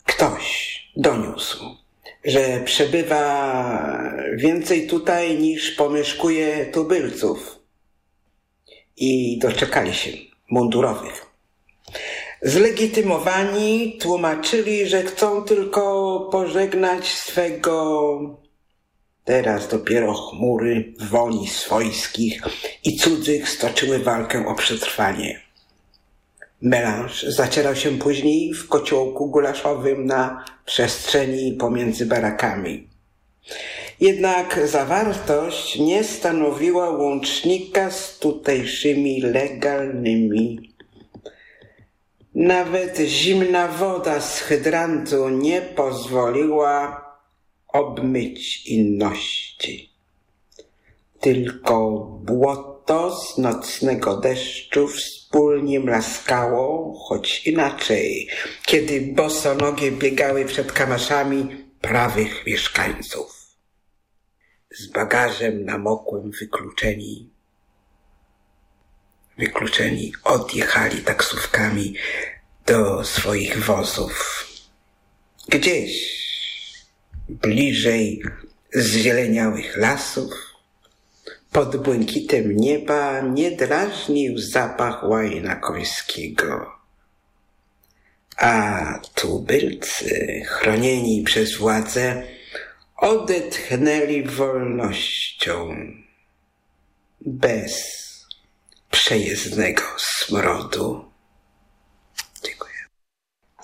Ktoś doniósł, że przebywa więcej tutaj niż pomieszkuje tubylców. I doczekali się mundurowych. Zlegitymowani tłumaczyli, że chcą tylko pożegnać swego Teraz dopiero chmury woli swojskich i cudzych stoczyły walkę o przetrwanie. Melanż zacierał się później w kociołku gulaszowym na przestrzeni pomiędzy barakami. Jednak zawartość nie stanowiła łącznika z tutejszymi legalnymi. Nawet zimna woda z hydrantu nie pozwoliła obmyć inności. Tylko błoto z nocnego deszczu wspólnie mlaskało, choć inaczej, kiedy bosonogie biegały przed kamaszami prawych mieszkańców. Z bagażem namokłym wykluczeni, wykluczeni odjechali taksówkami do swoich wozów. Gdzieś bliżej zzieleniałych lasów, pod błękitem nieba nie drażnił zapach łajna końskiego. A tubylcy, chronieni przez władzę, odetchnęli wolnością, bez przejezdnego smrodu.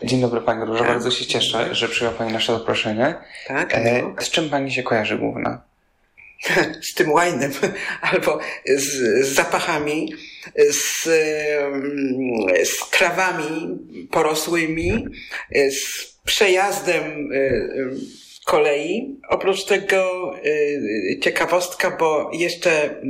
Dzień dobry Pani Różo, tak. bardzo się cieszę, że przyjęła Pani nasze zaproszenie. Tak, e, Z czym Pani się kojarzy główna? z tym łajnem, albo z, z zapachami, z, z trawami porosłymi, z przejazdem e, kolei. Oprócz tego e, ciekawostka, bo jeszcze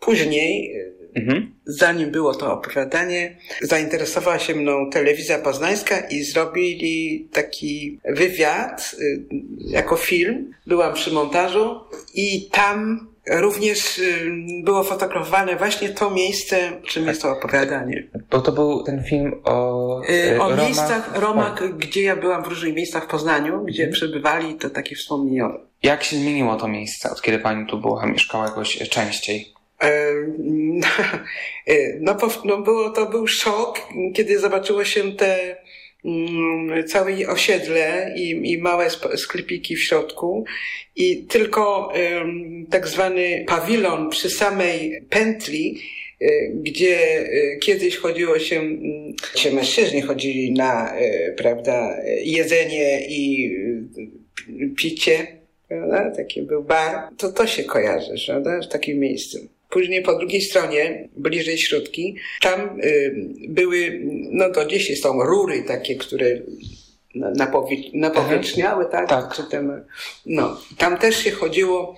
później Mhm. Zanim było to opowiadanie, zainteresowała się mną telewizja poznańska i zrobili taki wywiad y, jako film. Byłam przy montażu i tam również y, było fotografowane właśnie to miejsce, czym jest to opowiadanie. Bo to był ten film o, y, o Romach, miejscach, Romach, o. gdzie ja byłam w różnych miejscach w Poznaniu, gdzie mhm. przebywali, to takie wspomnieniowe. Jak się zmieniło to miejsce, od kiedy pani tu była, mieszkała jakoś częściej? No, no było, to był szok, kiedy zobaczyło się te mm, całe osiedle i, i małe sklepiki w środku. I tylko tak zwany pawilon przy samej pętli, e, gdzie e, kiedyś chodziło się, się mężczyźni chodzili na, e, prawda, jedzenie i picie, prawda, taki był bar, to to się kojarzy, prawda, z takim miejscem. Później po drugiej stronie, bliżej środki, tam y, były, no to gdzieś są rury takie, które napowi- napowietrzniały, tak? tak. Czy tam, no, tam też się chodziło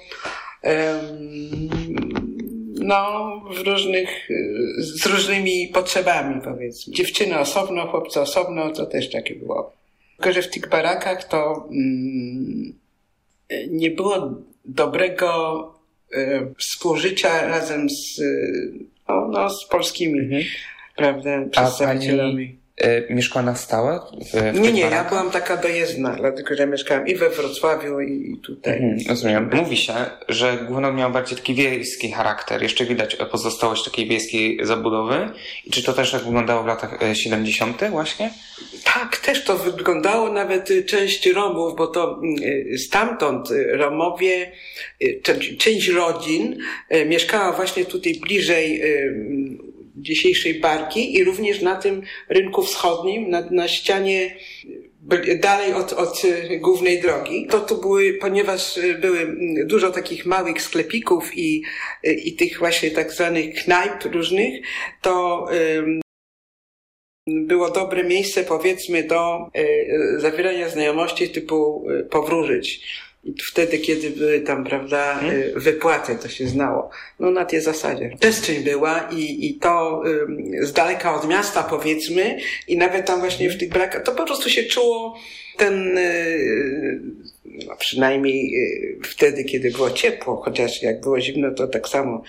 no, w różnych, y, z różnymi potrzebami, powiedzmy. Dziewczyny osobno, chłopcy osobno, to też takie było. Tylko, że w tych barakach to mm, nie było dobrego współżycia razem z, no, no, z polskimi, mhm. prawda, przedstawicielami. E, mieszkała na stałe? Nie, nie, ja byłam taka dojezdna, dlatego że mieszkałam i we Wrocławiu, i tutaj. Mhm, rozumiem. Mówi się, że Główno miał bardziej taki wiejski charakter. Jeszcze widać pozostałość takiej wiejskiej zabudowy. I czy to też tak wyglądało w latach 70. E, właśnie? Tak, też to wyglądało nawet y, część Romów, bo to y, stamtąd y, Romowie, część rodzin mieszkała właśnie tutaj bliżej dzisiejszej Barki i również na tym rynku wschodnim, na, na ścianie dalej od, od głównej drogi. To tu były, ponieważ były dużo takich małych sklepików i, i tych właśnie tak zwanych knajp różnych, to było dobre miejsce, powiedzmy, do e, zawierania znajomości typu e, powróżyć. Wtedy, kiedy były tam, prawda, hmm? wypłaty, to się znało. No na tej zasadzie. Przestrzeń była i, i to z daleka od miasta, powiedzmy, i nawet tam właśnie w tych brakach, to po prostu się czuło ten, no przynajmniej wtedy, kiedy było ciepło, chociaż jak było zimno, to tak samo.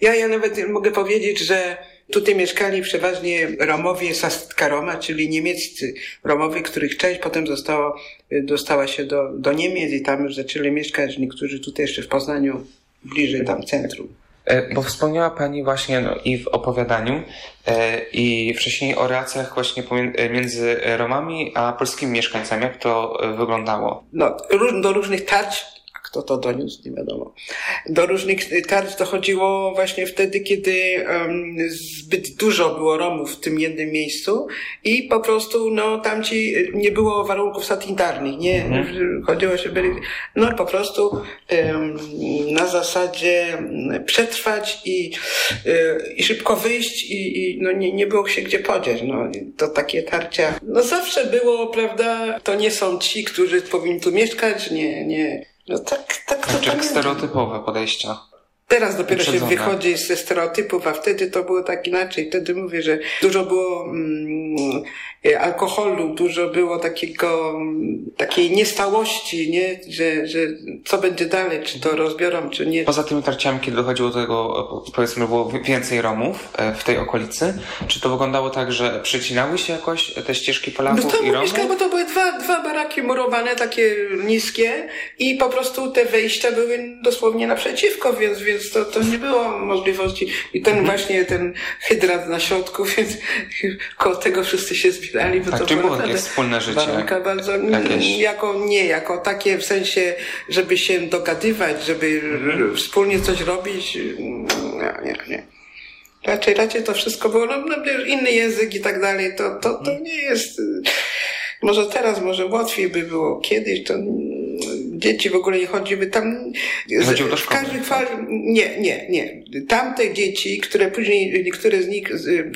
Ja, ja nawet mogę powiedzieć, że Tutaj mieszkali przeważnie Romowie Sastka Roma, czyli niemieccy Romowie, których część potem została, dostała się do, do Niemiec i tam już zaczęli mieszkać niektórzy tutaj jeszcze w Poznaniu, bliżej tam centrum. E, bo wspomniała Pani właśnie no, i w opowiadaniu, e, i wcześniej o relacjach właśnie e, między Romami a polskimi mieszkańcami. Jak to wyglądało? No, do różnych tarć kto to doniósł, nie wiadomo. Do różnych tarć dochodziło właśnie wtedy, kiedy um, zbyt dużo było Romów w tym jednym miejscu i po prostu no, tamci nie było warunków sanitarnych, nie? Mhm. Chodziło się, byli, no po prostu um, na zasadzie przetrwać i, y, i szybko wyjść i, i no, nie, nie było się gdzie podzieć. No, to takie tarcia. No zawsze było, prawda, to nie są ci, którzy powinni tu mieszkać, nie, nie, no tak, tak to Czyli tak stereotypowe podejścia. Teraz dopiero się wychodzi ze stereotypów, a wtedy to było tak inaczej. Wtedy mówię, że dużo było mm, alkoholu, dużo było takiego, takiej niestałości, nie? Że, że co będzie dalej, czy to rozbiorą, czy nie. Poza tymi tarciami, kiedy dochodziło do tego, powiedzmy, było więcej Romów e, w tej okolicy, czy to wyglądało tak, że przecinały się jakoś te ścieżki Polaków no to i Romów? bo to były dwa, dwa baraki murowane, takie niskie i po prostu te wejścia były dosłownie naprzeciwko, więc, więc to, to nie było możliwości. I ten mhm. właśnie, ten hydrant na środku, więc koło tego wszyscy się zbierali bo tak, to czy było takie wspólne życie? bardzo, jakieś... jako nie, jako takie w sensie, żeby się dogadywać, żeby mhm. wspólnie coś robić, nie, nie, nie. Raczej, raczej to wszystko było, no, no inny język i tak dalej, to, to, to nie jest, może teraz, może łatwiej by było kiedyś, to dzieci w ogóle nie chodziły tam. Z, w każdym fali, nie, nie, nie. Tamte dzieci, które później, niektóre z nich,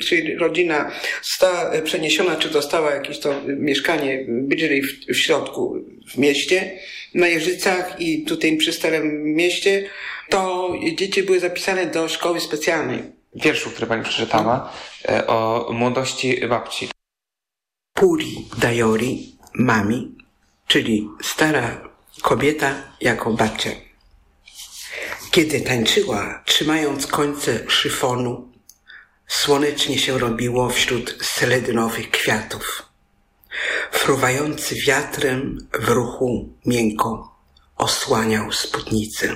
czy rodzina została przeniesiona, czy dostała jakieś to mieszkanie bliżej w, w środku, w mieście, na Jeżycach i tutaj przy Starym Mieście, to dzieci były zapisane do szkoły specjalnej. Wierszu, który pani przeczytała, e, o młodości babci. Puri Dajori, mami, czyli stara kobieta jako babcia. Kiedy tańczyła, trzymając końce szyfonu, słonecznie się robiło wśród seledynowych kwiatów. Fruwający wiatrem w ruchu miękko osłaniał spódnicę.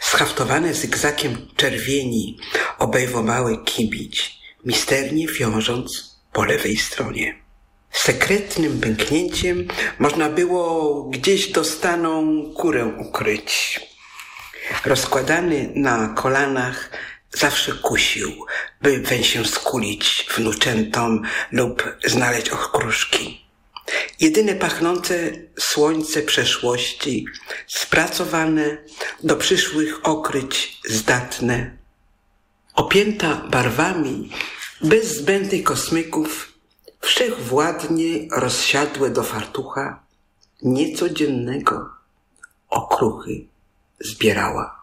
Schaftowane zygzakiem czerwieni obejmowały kibić, misternie wiążąc po lewej stronie sekretnym pęknięciem można było gdzieś dostaną kurę ukryć. Rozkładany na kolanach zawsze kusił, by weń się skulić wnuczętom lub znaleźć okruszki. Jedyne pachnące słońce przeszłości, spracowane do przyszłych okryć zdatne, opięta barwami bez zbędnych kosmyków, wszechwładnie rozsiadłe do fartucha, niecodziennego okruchy zbierała.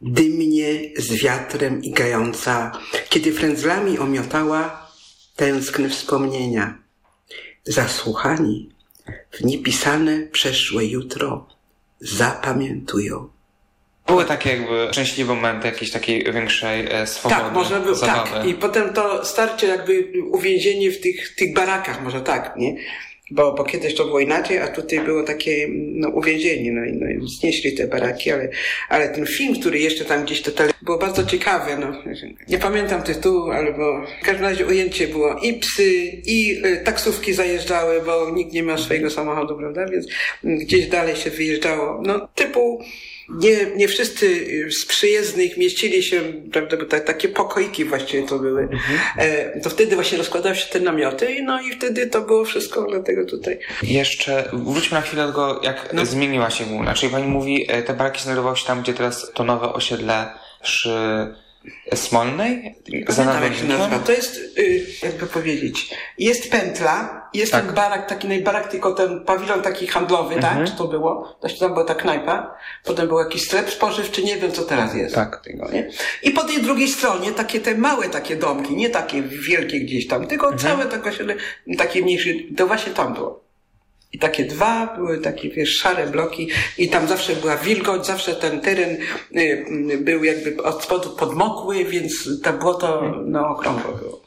Dymnie z wiatrem igająca, kiedy frędzlami omiotała tęskne wspomnienia. Zasłuchani w niepisane przeszłe jutro zapamiętują. Były takie jakby szczęśliwe momenty jakiejś takiej większej e, swobody. Tak, może był, tak. I potem to starcie jakby uwięzienie w tych, tych barakach, może tak, nie? bo, bo kiedyś to było inaczej, a tutaj było takie no, uwięzienie, no i no, znieśli te baraki, ale, ale ten film, który jeszcze tam gdzieś to tele... było bardzo ciekawe, no. Nie pamiętam tytułu, albo w każdym razie ujęcie było i psy, i y, taksówki zajeżdżały, bo nikt nie miał swojego samochodu, prawda, więc gdzieś dalej się wyjeżdżało, no typu nie, nie wszyscy z przyjezdnych mieścili się, prawda, bo tak, takie pokoiki właściwie to były. Mhm. E, to wtedy właśnie rozkładały się te namioty, no i wtedy to było wszystko, dlatego tutaj. Jeszcze wróćmy na chwilę do tego, jak no. zmieniła się Główna. Czyli pani mówi, e, te baraki znajdowały się tam, gdzie teraz to nowe osiedle przy Smolnej? Pamiętam jak się nazywa. To jest, y, jakby powiedzieć, jest pętla, jest tak. ten barak, taki najbarak, tylko ten pawilon taki handlowy, tak? mhm. tak? Czy to było? To tam była ta knajpa. Potem był jakiś sklep spożywczy, nie wiem co teraz jest. Tak. Tego, nie? I po tej drugiej stronie takie te małe takie domki, nie takie wielkie gdzieś tam, tylko mhm. całe takie, takie mniejsze, to właśnie tam było. I takie dwa, były takie, wiesz, szare bloki i tam zawsze była wilgoć, zawsze ten teren y, był jakby od spodu podmokły, więc to błoto na okrągło było.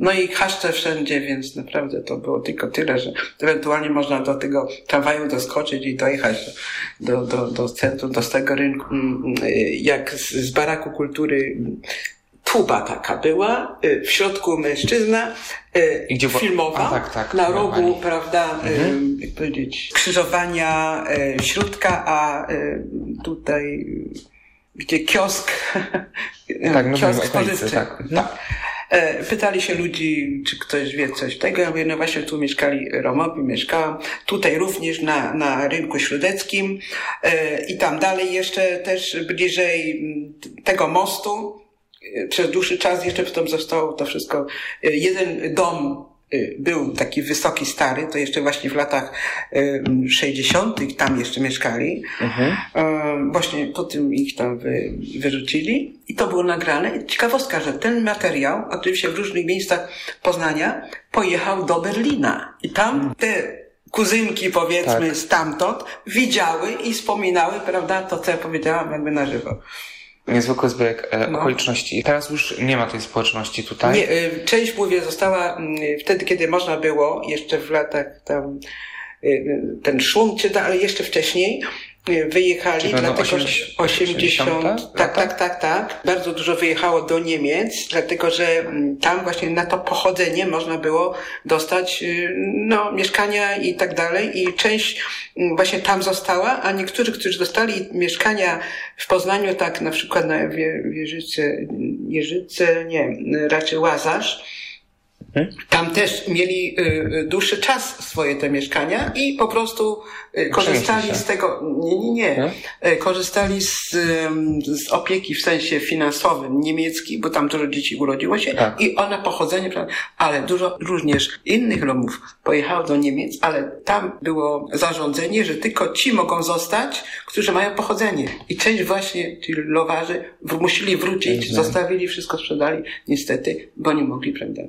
No i chaszcze wszędzie, więc naprawdę to było tylko tyle, że ewentualnie można do tego tramwaju doskoczyć i dojechać do, do, do centrum, do tego rynku, jak z, z baraku kultury tuba taka była, y, w środku mężczyzna, y, Gdzie filmowa, A, tak, tak, na rogu, pani. prawda, y, mhm. jak powiedzieć, skrzyżowania śródka, a tutaj gdzie kiosk, tak, no kiosk spożywczy. Tak. tak. Pytali się ludzi, czy ktoś wie coś tego. Ja mówię, no właśnie tu mieszkali Romowie, mieszkałam. Tutaj również na, na rynku śródeckim e, i tam dalej jeszcze też bliżej tego mostu przez dłuższy czas jeszcze potem zostało to wszystko. E, jeden dom e, był taki wysoki, stary, to jeszcze właśnie w latach 60. E, tam jeszcze mieszkali. Mhm. Właśnie po tym ich tam wy, wyrzucili i to było nagrane. I ciekawostka, że ten materiał, oczywiście w różnych miejscach Poznania, pojechał do Berlina. I tam te kuzynki, powiedzmy, tak. stamtąd widziały i wspominały, prawda, to co ja powiedziałam jakby na żywo niezwykły zbieg e, no. okoliczności. Teraz już nie ma tej społeczności tutaj. Nie, e, część, mówię, została mm, wtedy, kiedy można było, jeszcze w latach tam e, ten szum, czy ale jeszcze wcześniej, wyjechali, dlatego 80, 80 tak, tak, tak, tak. Bardzo dużo wyjechało do Niemiec, dlatego że mm, tam właśnie na to pochodzenie można było dostać y, no, mieszkania i tak dalej. I część mm, właśnie tam została, a niektórzy, którzy dostali mieszkania w Poznaniu, tak na przykład na Wieżyce, Jeżyce, nie, raczej Łazarz, tam też mieli y, y, dłuższy czas swoje te mieszkania i po prostu y, korzystali z tego, nie, nie, nie, korzystali z, z opieki w sensie finansowym niemieckiej, bo tam dużo dzieci urodziło się tak. i one pochodzenie, ale dużo również innych Romów pojechało do Niemiec, ale tam było zarządzenie, że tylko ci mogą zostać, którzy mają pochodzenie. I część właśnie, ci lowarzy musieli wrócić, zostawili, wszystko sprzedali, niestety, bo nie mogli, prawda,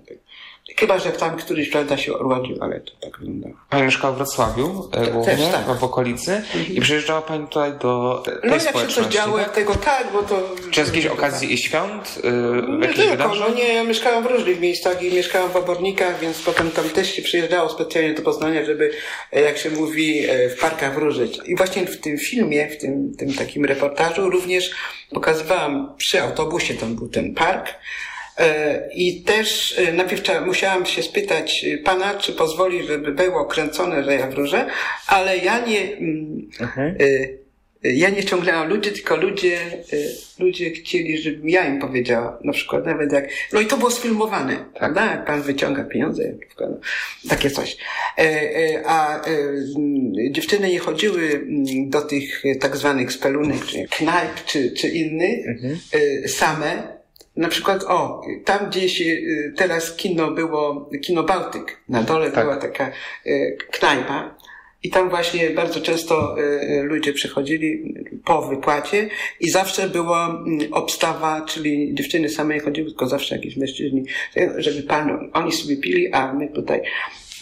Chyba, że tam któryś prawda się urodził, ale to tak wygląda. Pani mieszkała w Wrocławiu e, głównie, Też, tak. w okolicy mhm. i przyjeżdżała Pani tutaj do tej No jak się coś działo, jak tego tak, bo to... Czy z jakiejś okazji i świąt? Yy, nie tylko, no nie, ja mieszkałam w różnych miejscach i mieszkałam w Obornikach, więc potem tam też się przyjeżdżało specjalnie do Poznania, żeby, e, jak się mówi, w parkach wróżyć. I właśnie w tym filmie, w tym, tym takim reportażu również pokazywałam przy autobusie, tam był ten park, I też e, najpierw musiałam się spytać e, pana, czy pozwoli, żeby było kręcone, że ja wróżę, ale ja nie, mm, mhm. ja nie ciągnęłam ludzi, tylko ludzie, ludzie chcieli, żebym ja im powiedziała. Na przykład nawet jak, no i to było sfilmowane, tak. prawda? Jak pan wyciąga pieniądze, takie coś. A dziewczyny nie chodziły mm, do tych tak zwanych spelunek, czy knajp, czy, czy innych, mhm. same, na przykład, o, tam gdzie się y, teraz kino było, kino Bałtyk, na dole tak. była taka y, knajpa i tam właśnie bardzo często y, ludzie przychodzili po wypłacie i zawsze była mm, obstawa, czyli dziewczyny same chodziły, tylko zawsze jakieś mężczyźni, żeby pan, oni sobie pili, a my tutaj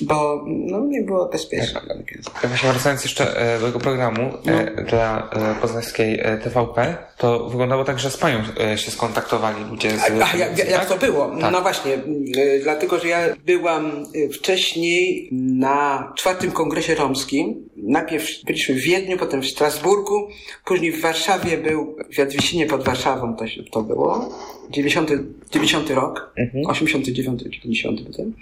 bo no, nie było bezpieczne. Tak. Właśnie wracając jeszcze e, do tego programu e, no. dla e, poznańskiej TVP, to wyglądało tak, że z panią się skontaktowali ludzie z... A, a jak, tak? jak to było? Tak. No właśnie, dlatego, że ja byłam wcześniej na czwartym kongresie romskim. Najpierw byliśmy w Wiedniu, potem w Strasburgu, później w Warszawie był, w Jadwisinie pod Warszawą to, to było, 90, 90 rok, mhm. 89, 90 potem.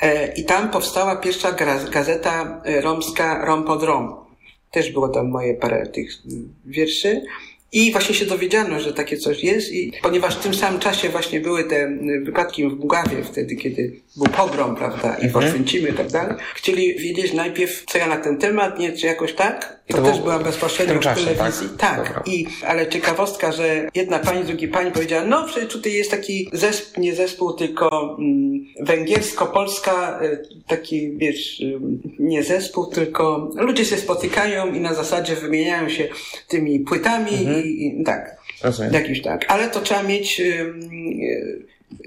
E, I tam powstała pierwsza gazeta e, romska Rom pod Rom. Też było tam moje parę tych wierszy. I właśnie się dowiedziano, że takie coś jest i ponieważ w tym samym czasie właśnie były te wypadki w Bułgawie, wtedy kiedy był pogrom, prawda, i mhm. i tak dalej, chcieli wiedzieć najpierw, co ja na ten temat, nie, czy jakoś tak. To, to też była bezpośrednio w, w telewizji. Tak, tak. I, ale ciekawostka, że jedna pani, drugi pani powiedziała, no przecież tutaj jest taki zespół, nie zespół, tylko mm, węgiersko-polska, y, taki, wiesz, y, nie zespół, tylko ludzie się spotykają i na zasadzie wymieniają się tymi płytami mhm i, tak. Rozumiem. Jakiś tak. Ale to trzeba mieć,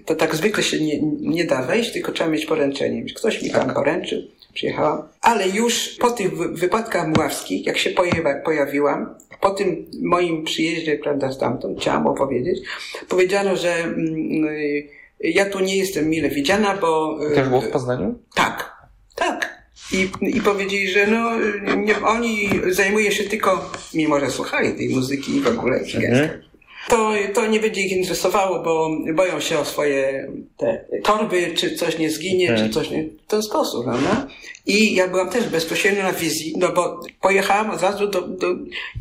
to tak zwykle się nie, nie da wejść, tylko trzeba mieć poręczenie. Ktoś mi tam tak. poręczył, przyjechałam. Ale już po tych wypadkach mławskich, jak się pojawiłam, po tym moim przyjeździe, prawda, stamtąd, chciałam opowiedzieć, powiedziano, że mm, ja tu nie jestem mile widziana, bo... Też było w Poznaniu? Tak, tak. I, I powiedzieli, że no, nie, oni zajmują się tylko, mimo że słuchali tej muzyki w ogóle, mhm. to, to nie będzie ich interesowało, bo boją się o swoje te torby, czy coś nie zginie, czy mhm. coś nie, w ten sposób, prawda? I ja byłam też bezpośrednio na wizji, no bo pojechałam od razu do, do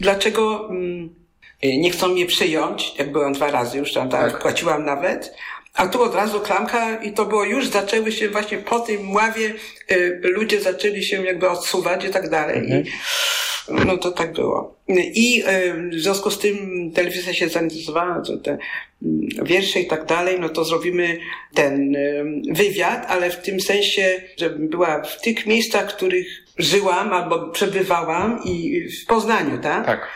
dlaczego mm, nie chcą mnie przyjąć, jak byłam dwa razy już tam, tak, tak. płaciłam nawet, a tu od razu klamka i to było już, zaczęły się właśnie po tym ławie, y, ludzie zaczęli się jakby odsuwać i tak dalej. Mhm. I, no to tak było. I y, w związku z tym telewizja się zainteresowała, co te mm, wiersze i tak dalej, no to zrobimy ten y, wywiad, ale w tym sensie, żebym była w tych miejscach, w których żyłam albo przebywałam i w Poznaniu, tak? Tak.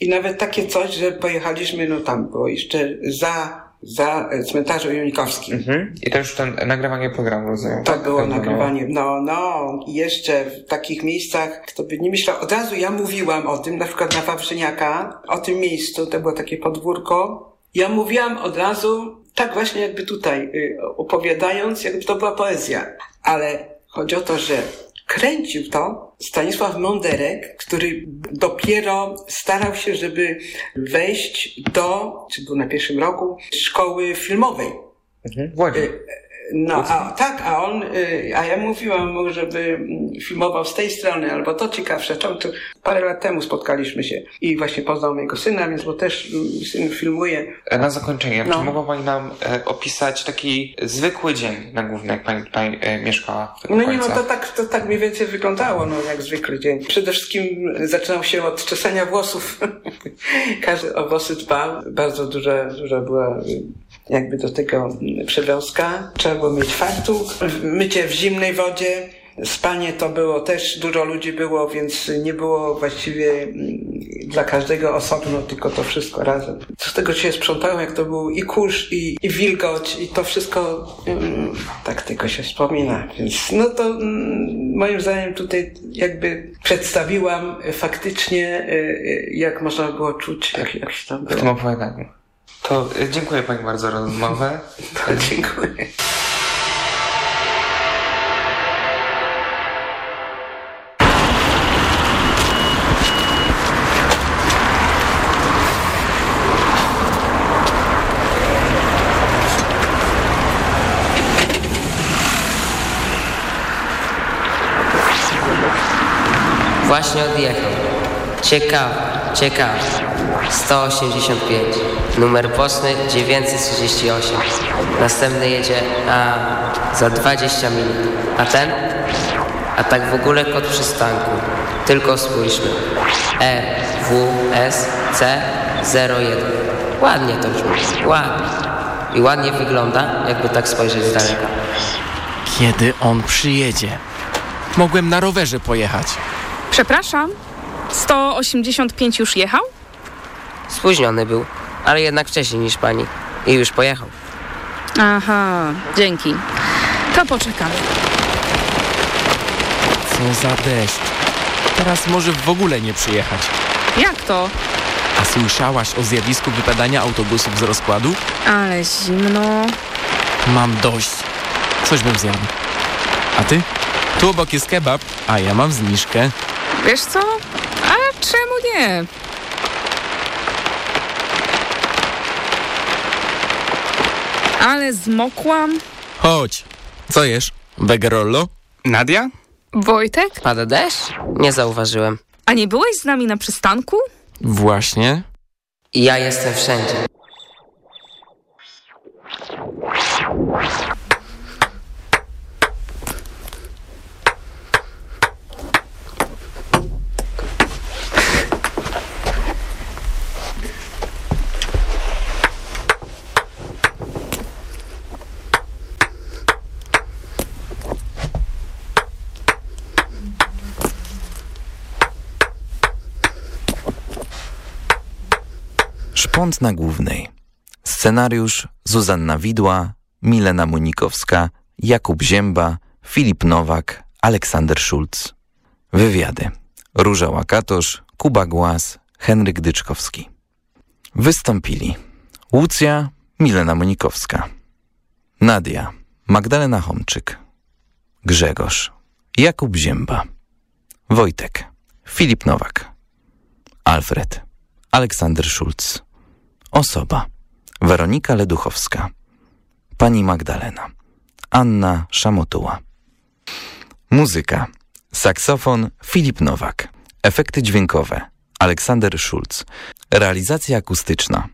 I nawet takie coś, że pojechaliśmy, no tam było jeszcze za za cmentarzem Jonikowskim. Mhm. I to już ten nagrywanie programu, rozumiem. To tak? było nagrywanie, no, no, i jeszcze w takich miejscach, kto by nie myślał, od razu ja mówiłam o tym, na przykład na Wawrzyniaka, o tym miejscu, to było takie podwórko. Ja mówiłam od razu, tak właśnie jakby tutaj, y, opowiadając, jakby to była poezja. Ale chodzi o to, że kręcił to Stanisław Monderek, który dopiero starał się, żeby wejść do, czy był na pierwszym roku, szkoły filmowej. Mhm, właśnie. No, a, tak, a on, y, a ja mówiłam mu, żeby mm, filmował z tej strony, albo to ciekawsze. To, to parę lat temu spotkaliśmy się i właśnie poznał mojego syna, więc bo też mm, syn filmuje. E, na zakończenie, no. czy mogła Pani nam e, opisać taki zwykły dzień na główny, jak Pani tutaj e, mieszkała? No nie, no to tak, to tak mniej więcej wyglądało, no jak zwykły dzień. Przede wszystkim zaczynał się od czesania włosów. Każdy o włosy dbał. Bardzo duża, duża była jakby do tego przewiązka. Trzeba było mieć fartuch, mycie w zimnej wodzie. Spanie to było też, dużo ludzi było, więc nie było właściwie mm, dla każdego osobno, tylko to wszystko razem. Co z tego się sprzątało, jak to był i kurz, i, i wilgoć, i to wszystko mm, tak tylko się wspomina. Więc no to mm, moim zdaniem tutaj jakby przedstawiłam faktycznie, y, y, jak można było czuć, jak, jak się tam było. W tym opowiadaniu. To e, dziękuję Pani bardzo za rozmowę. dziękuję. Właśnie odjechał. Ciekawe, ciekawe. 185. Numer pocztny 938. Następny jedzie a, za 20 minut. A ten? A tak w ogóle kod przystanku. Tylko spójrzmy. E, W, S, C, 01. Ładnie to brzmi. Ładnie. I ładnie wygląda, jakby tak spojrzeć z daleka. Kiedy on przyjedzie? Mogłem na rowerze pojechać. Przepraszam, 185 już jechał? Spóźniony był, ale jednak wcześniej niż pani. I już pojechał. Aha, dzięki. To poczekamy. Co za deszcz. Teraz może w ogóle nie przyjechać. Jak to? A słyszałaś o zjawisku wypadania autobusów z rozkładu? Ale zimno. Mam dość. Coś bym zjadł. A ty? Tu obok jest kebab, a ja mam zniżkę. Wiesz co? A czemu nie? Ale zmokłam. Chodź. Co jesz? Begerollo? Nadia? Wojtek? Pada deszcz? Nie zauważyłem. A nie byłeś z nami na przystanku? Właśnie. Ja jestem wszędzie. Szpont na głównej. Scenariusz Zuzanna Widła, Milena Munikowska, Jakub Zięba, Filip Nowak, Aleksander Szulc. Wywiady. Róża Łakatosz, Kuba Głaz, Henryk Dyczkowski. Wystąpili Łucja, Milena Munikowska. Nadia, Magdalena Homczyk. Grzegorz, Jakub Zięba. Wojtek, Filip Nowak. Alfred, Aleksander Szulc. Osoba Weronika Leduchowska. Pani Magdalena. Anna Szamotuła. Muzyka. Saksofon Filip Nowak. Efekty dźwiękowe Aleksander Szulc. Realizacja akustyczna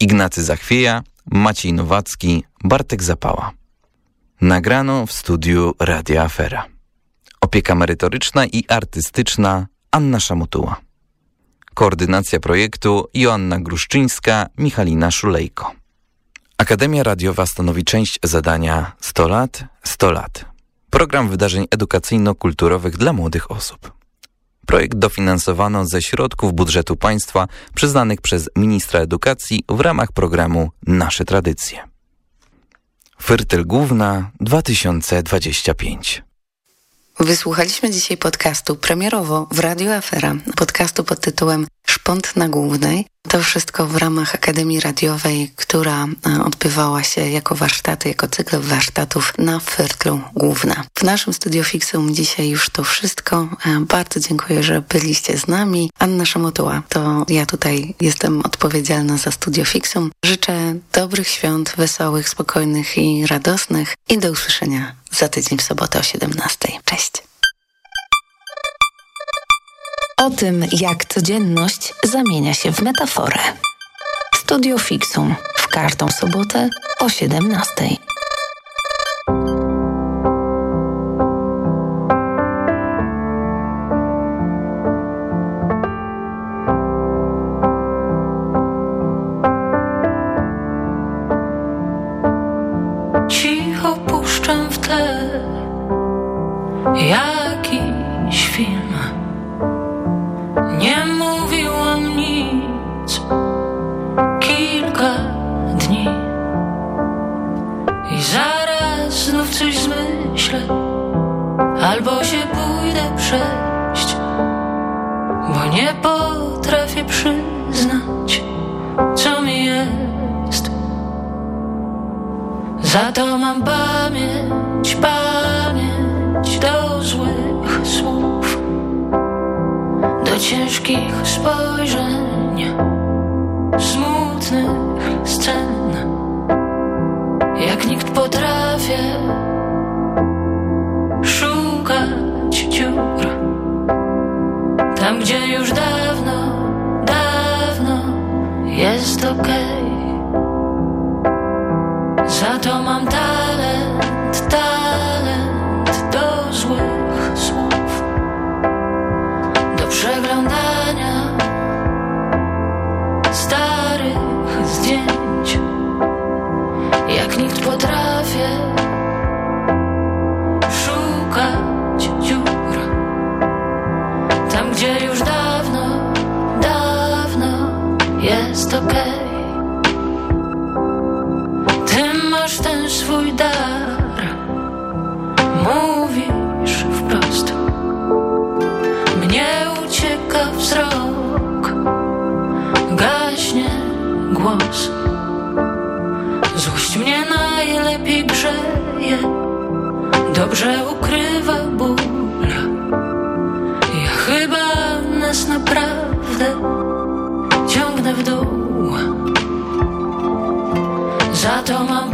Ignacy Zachwieja, Maciej Nowacki, Bartek Zapała. Nagrano w studiu Radia Afera. Opieka merytoryczna i artystyczna Anna Szamotuła. Koordynacja projektu Joanna Gruszczyńska, Michalina Szulejko. Akademia Radiowa stanowi część zadania 100 lat, 100 lat. Program wydarzeń edukacyjno-kulturowych dla młodych osób. Projekt dofinansowano ze środków budżetu państwa przyznanych przez ministra edukacji w ramach programu Nasze Tradycje. Fyrtel Główna 2025 Wysłuchaliśmy dzisiaj podcastu premierowo w Radio Afera, podcastu pod tytułem Szpont na Głównej. To wszystko w ramach Akademii Radiowej, która e, odbywała się jako warsztaty, jako cykl warsztatów na Fyrtlu Główna. W naszym Studio Fixum dzisiaj już to wszystko. E, Bardzo dziękuję, że byliście z nami. Anna Szamotuła, to ja tutaj jestem odpowiedzialna za Studio Fixum. Życzę dobrych świąt, wesołych, spokojnych i radosnych i do usłyszenia za tydzień w sobotę o 17. Cześć! O tym, jak codzienność zamienia się w metaforę. Studio Fixum w każdą sobotę o 17. bo nie potrafię przyznać, co mi jest. Za to mam pamięć, pamięć do złych słów, do ciężkich spojrzeń, smutnych scen. Jak nikt potrafię tam gdzie już dawno, dawno jest okej. Za to mam talent, talent do złych słów, do przeglądania starych zdjęć. Jak nikt potrafię głos. Złość mnie najlepiej grzeje, dobrze ukrywa ból. Ja chyba nas naprawdę ciągnę w dół. Za to ma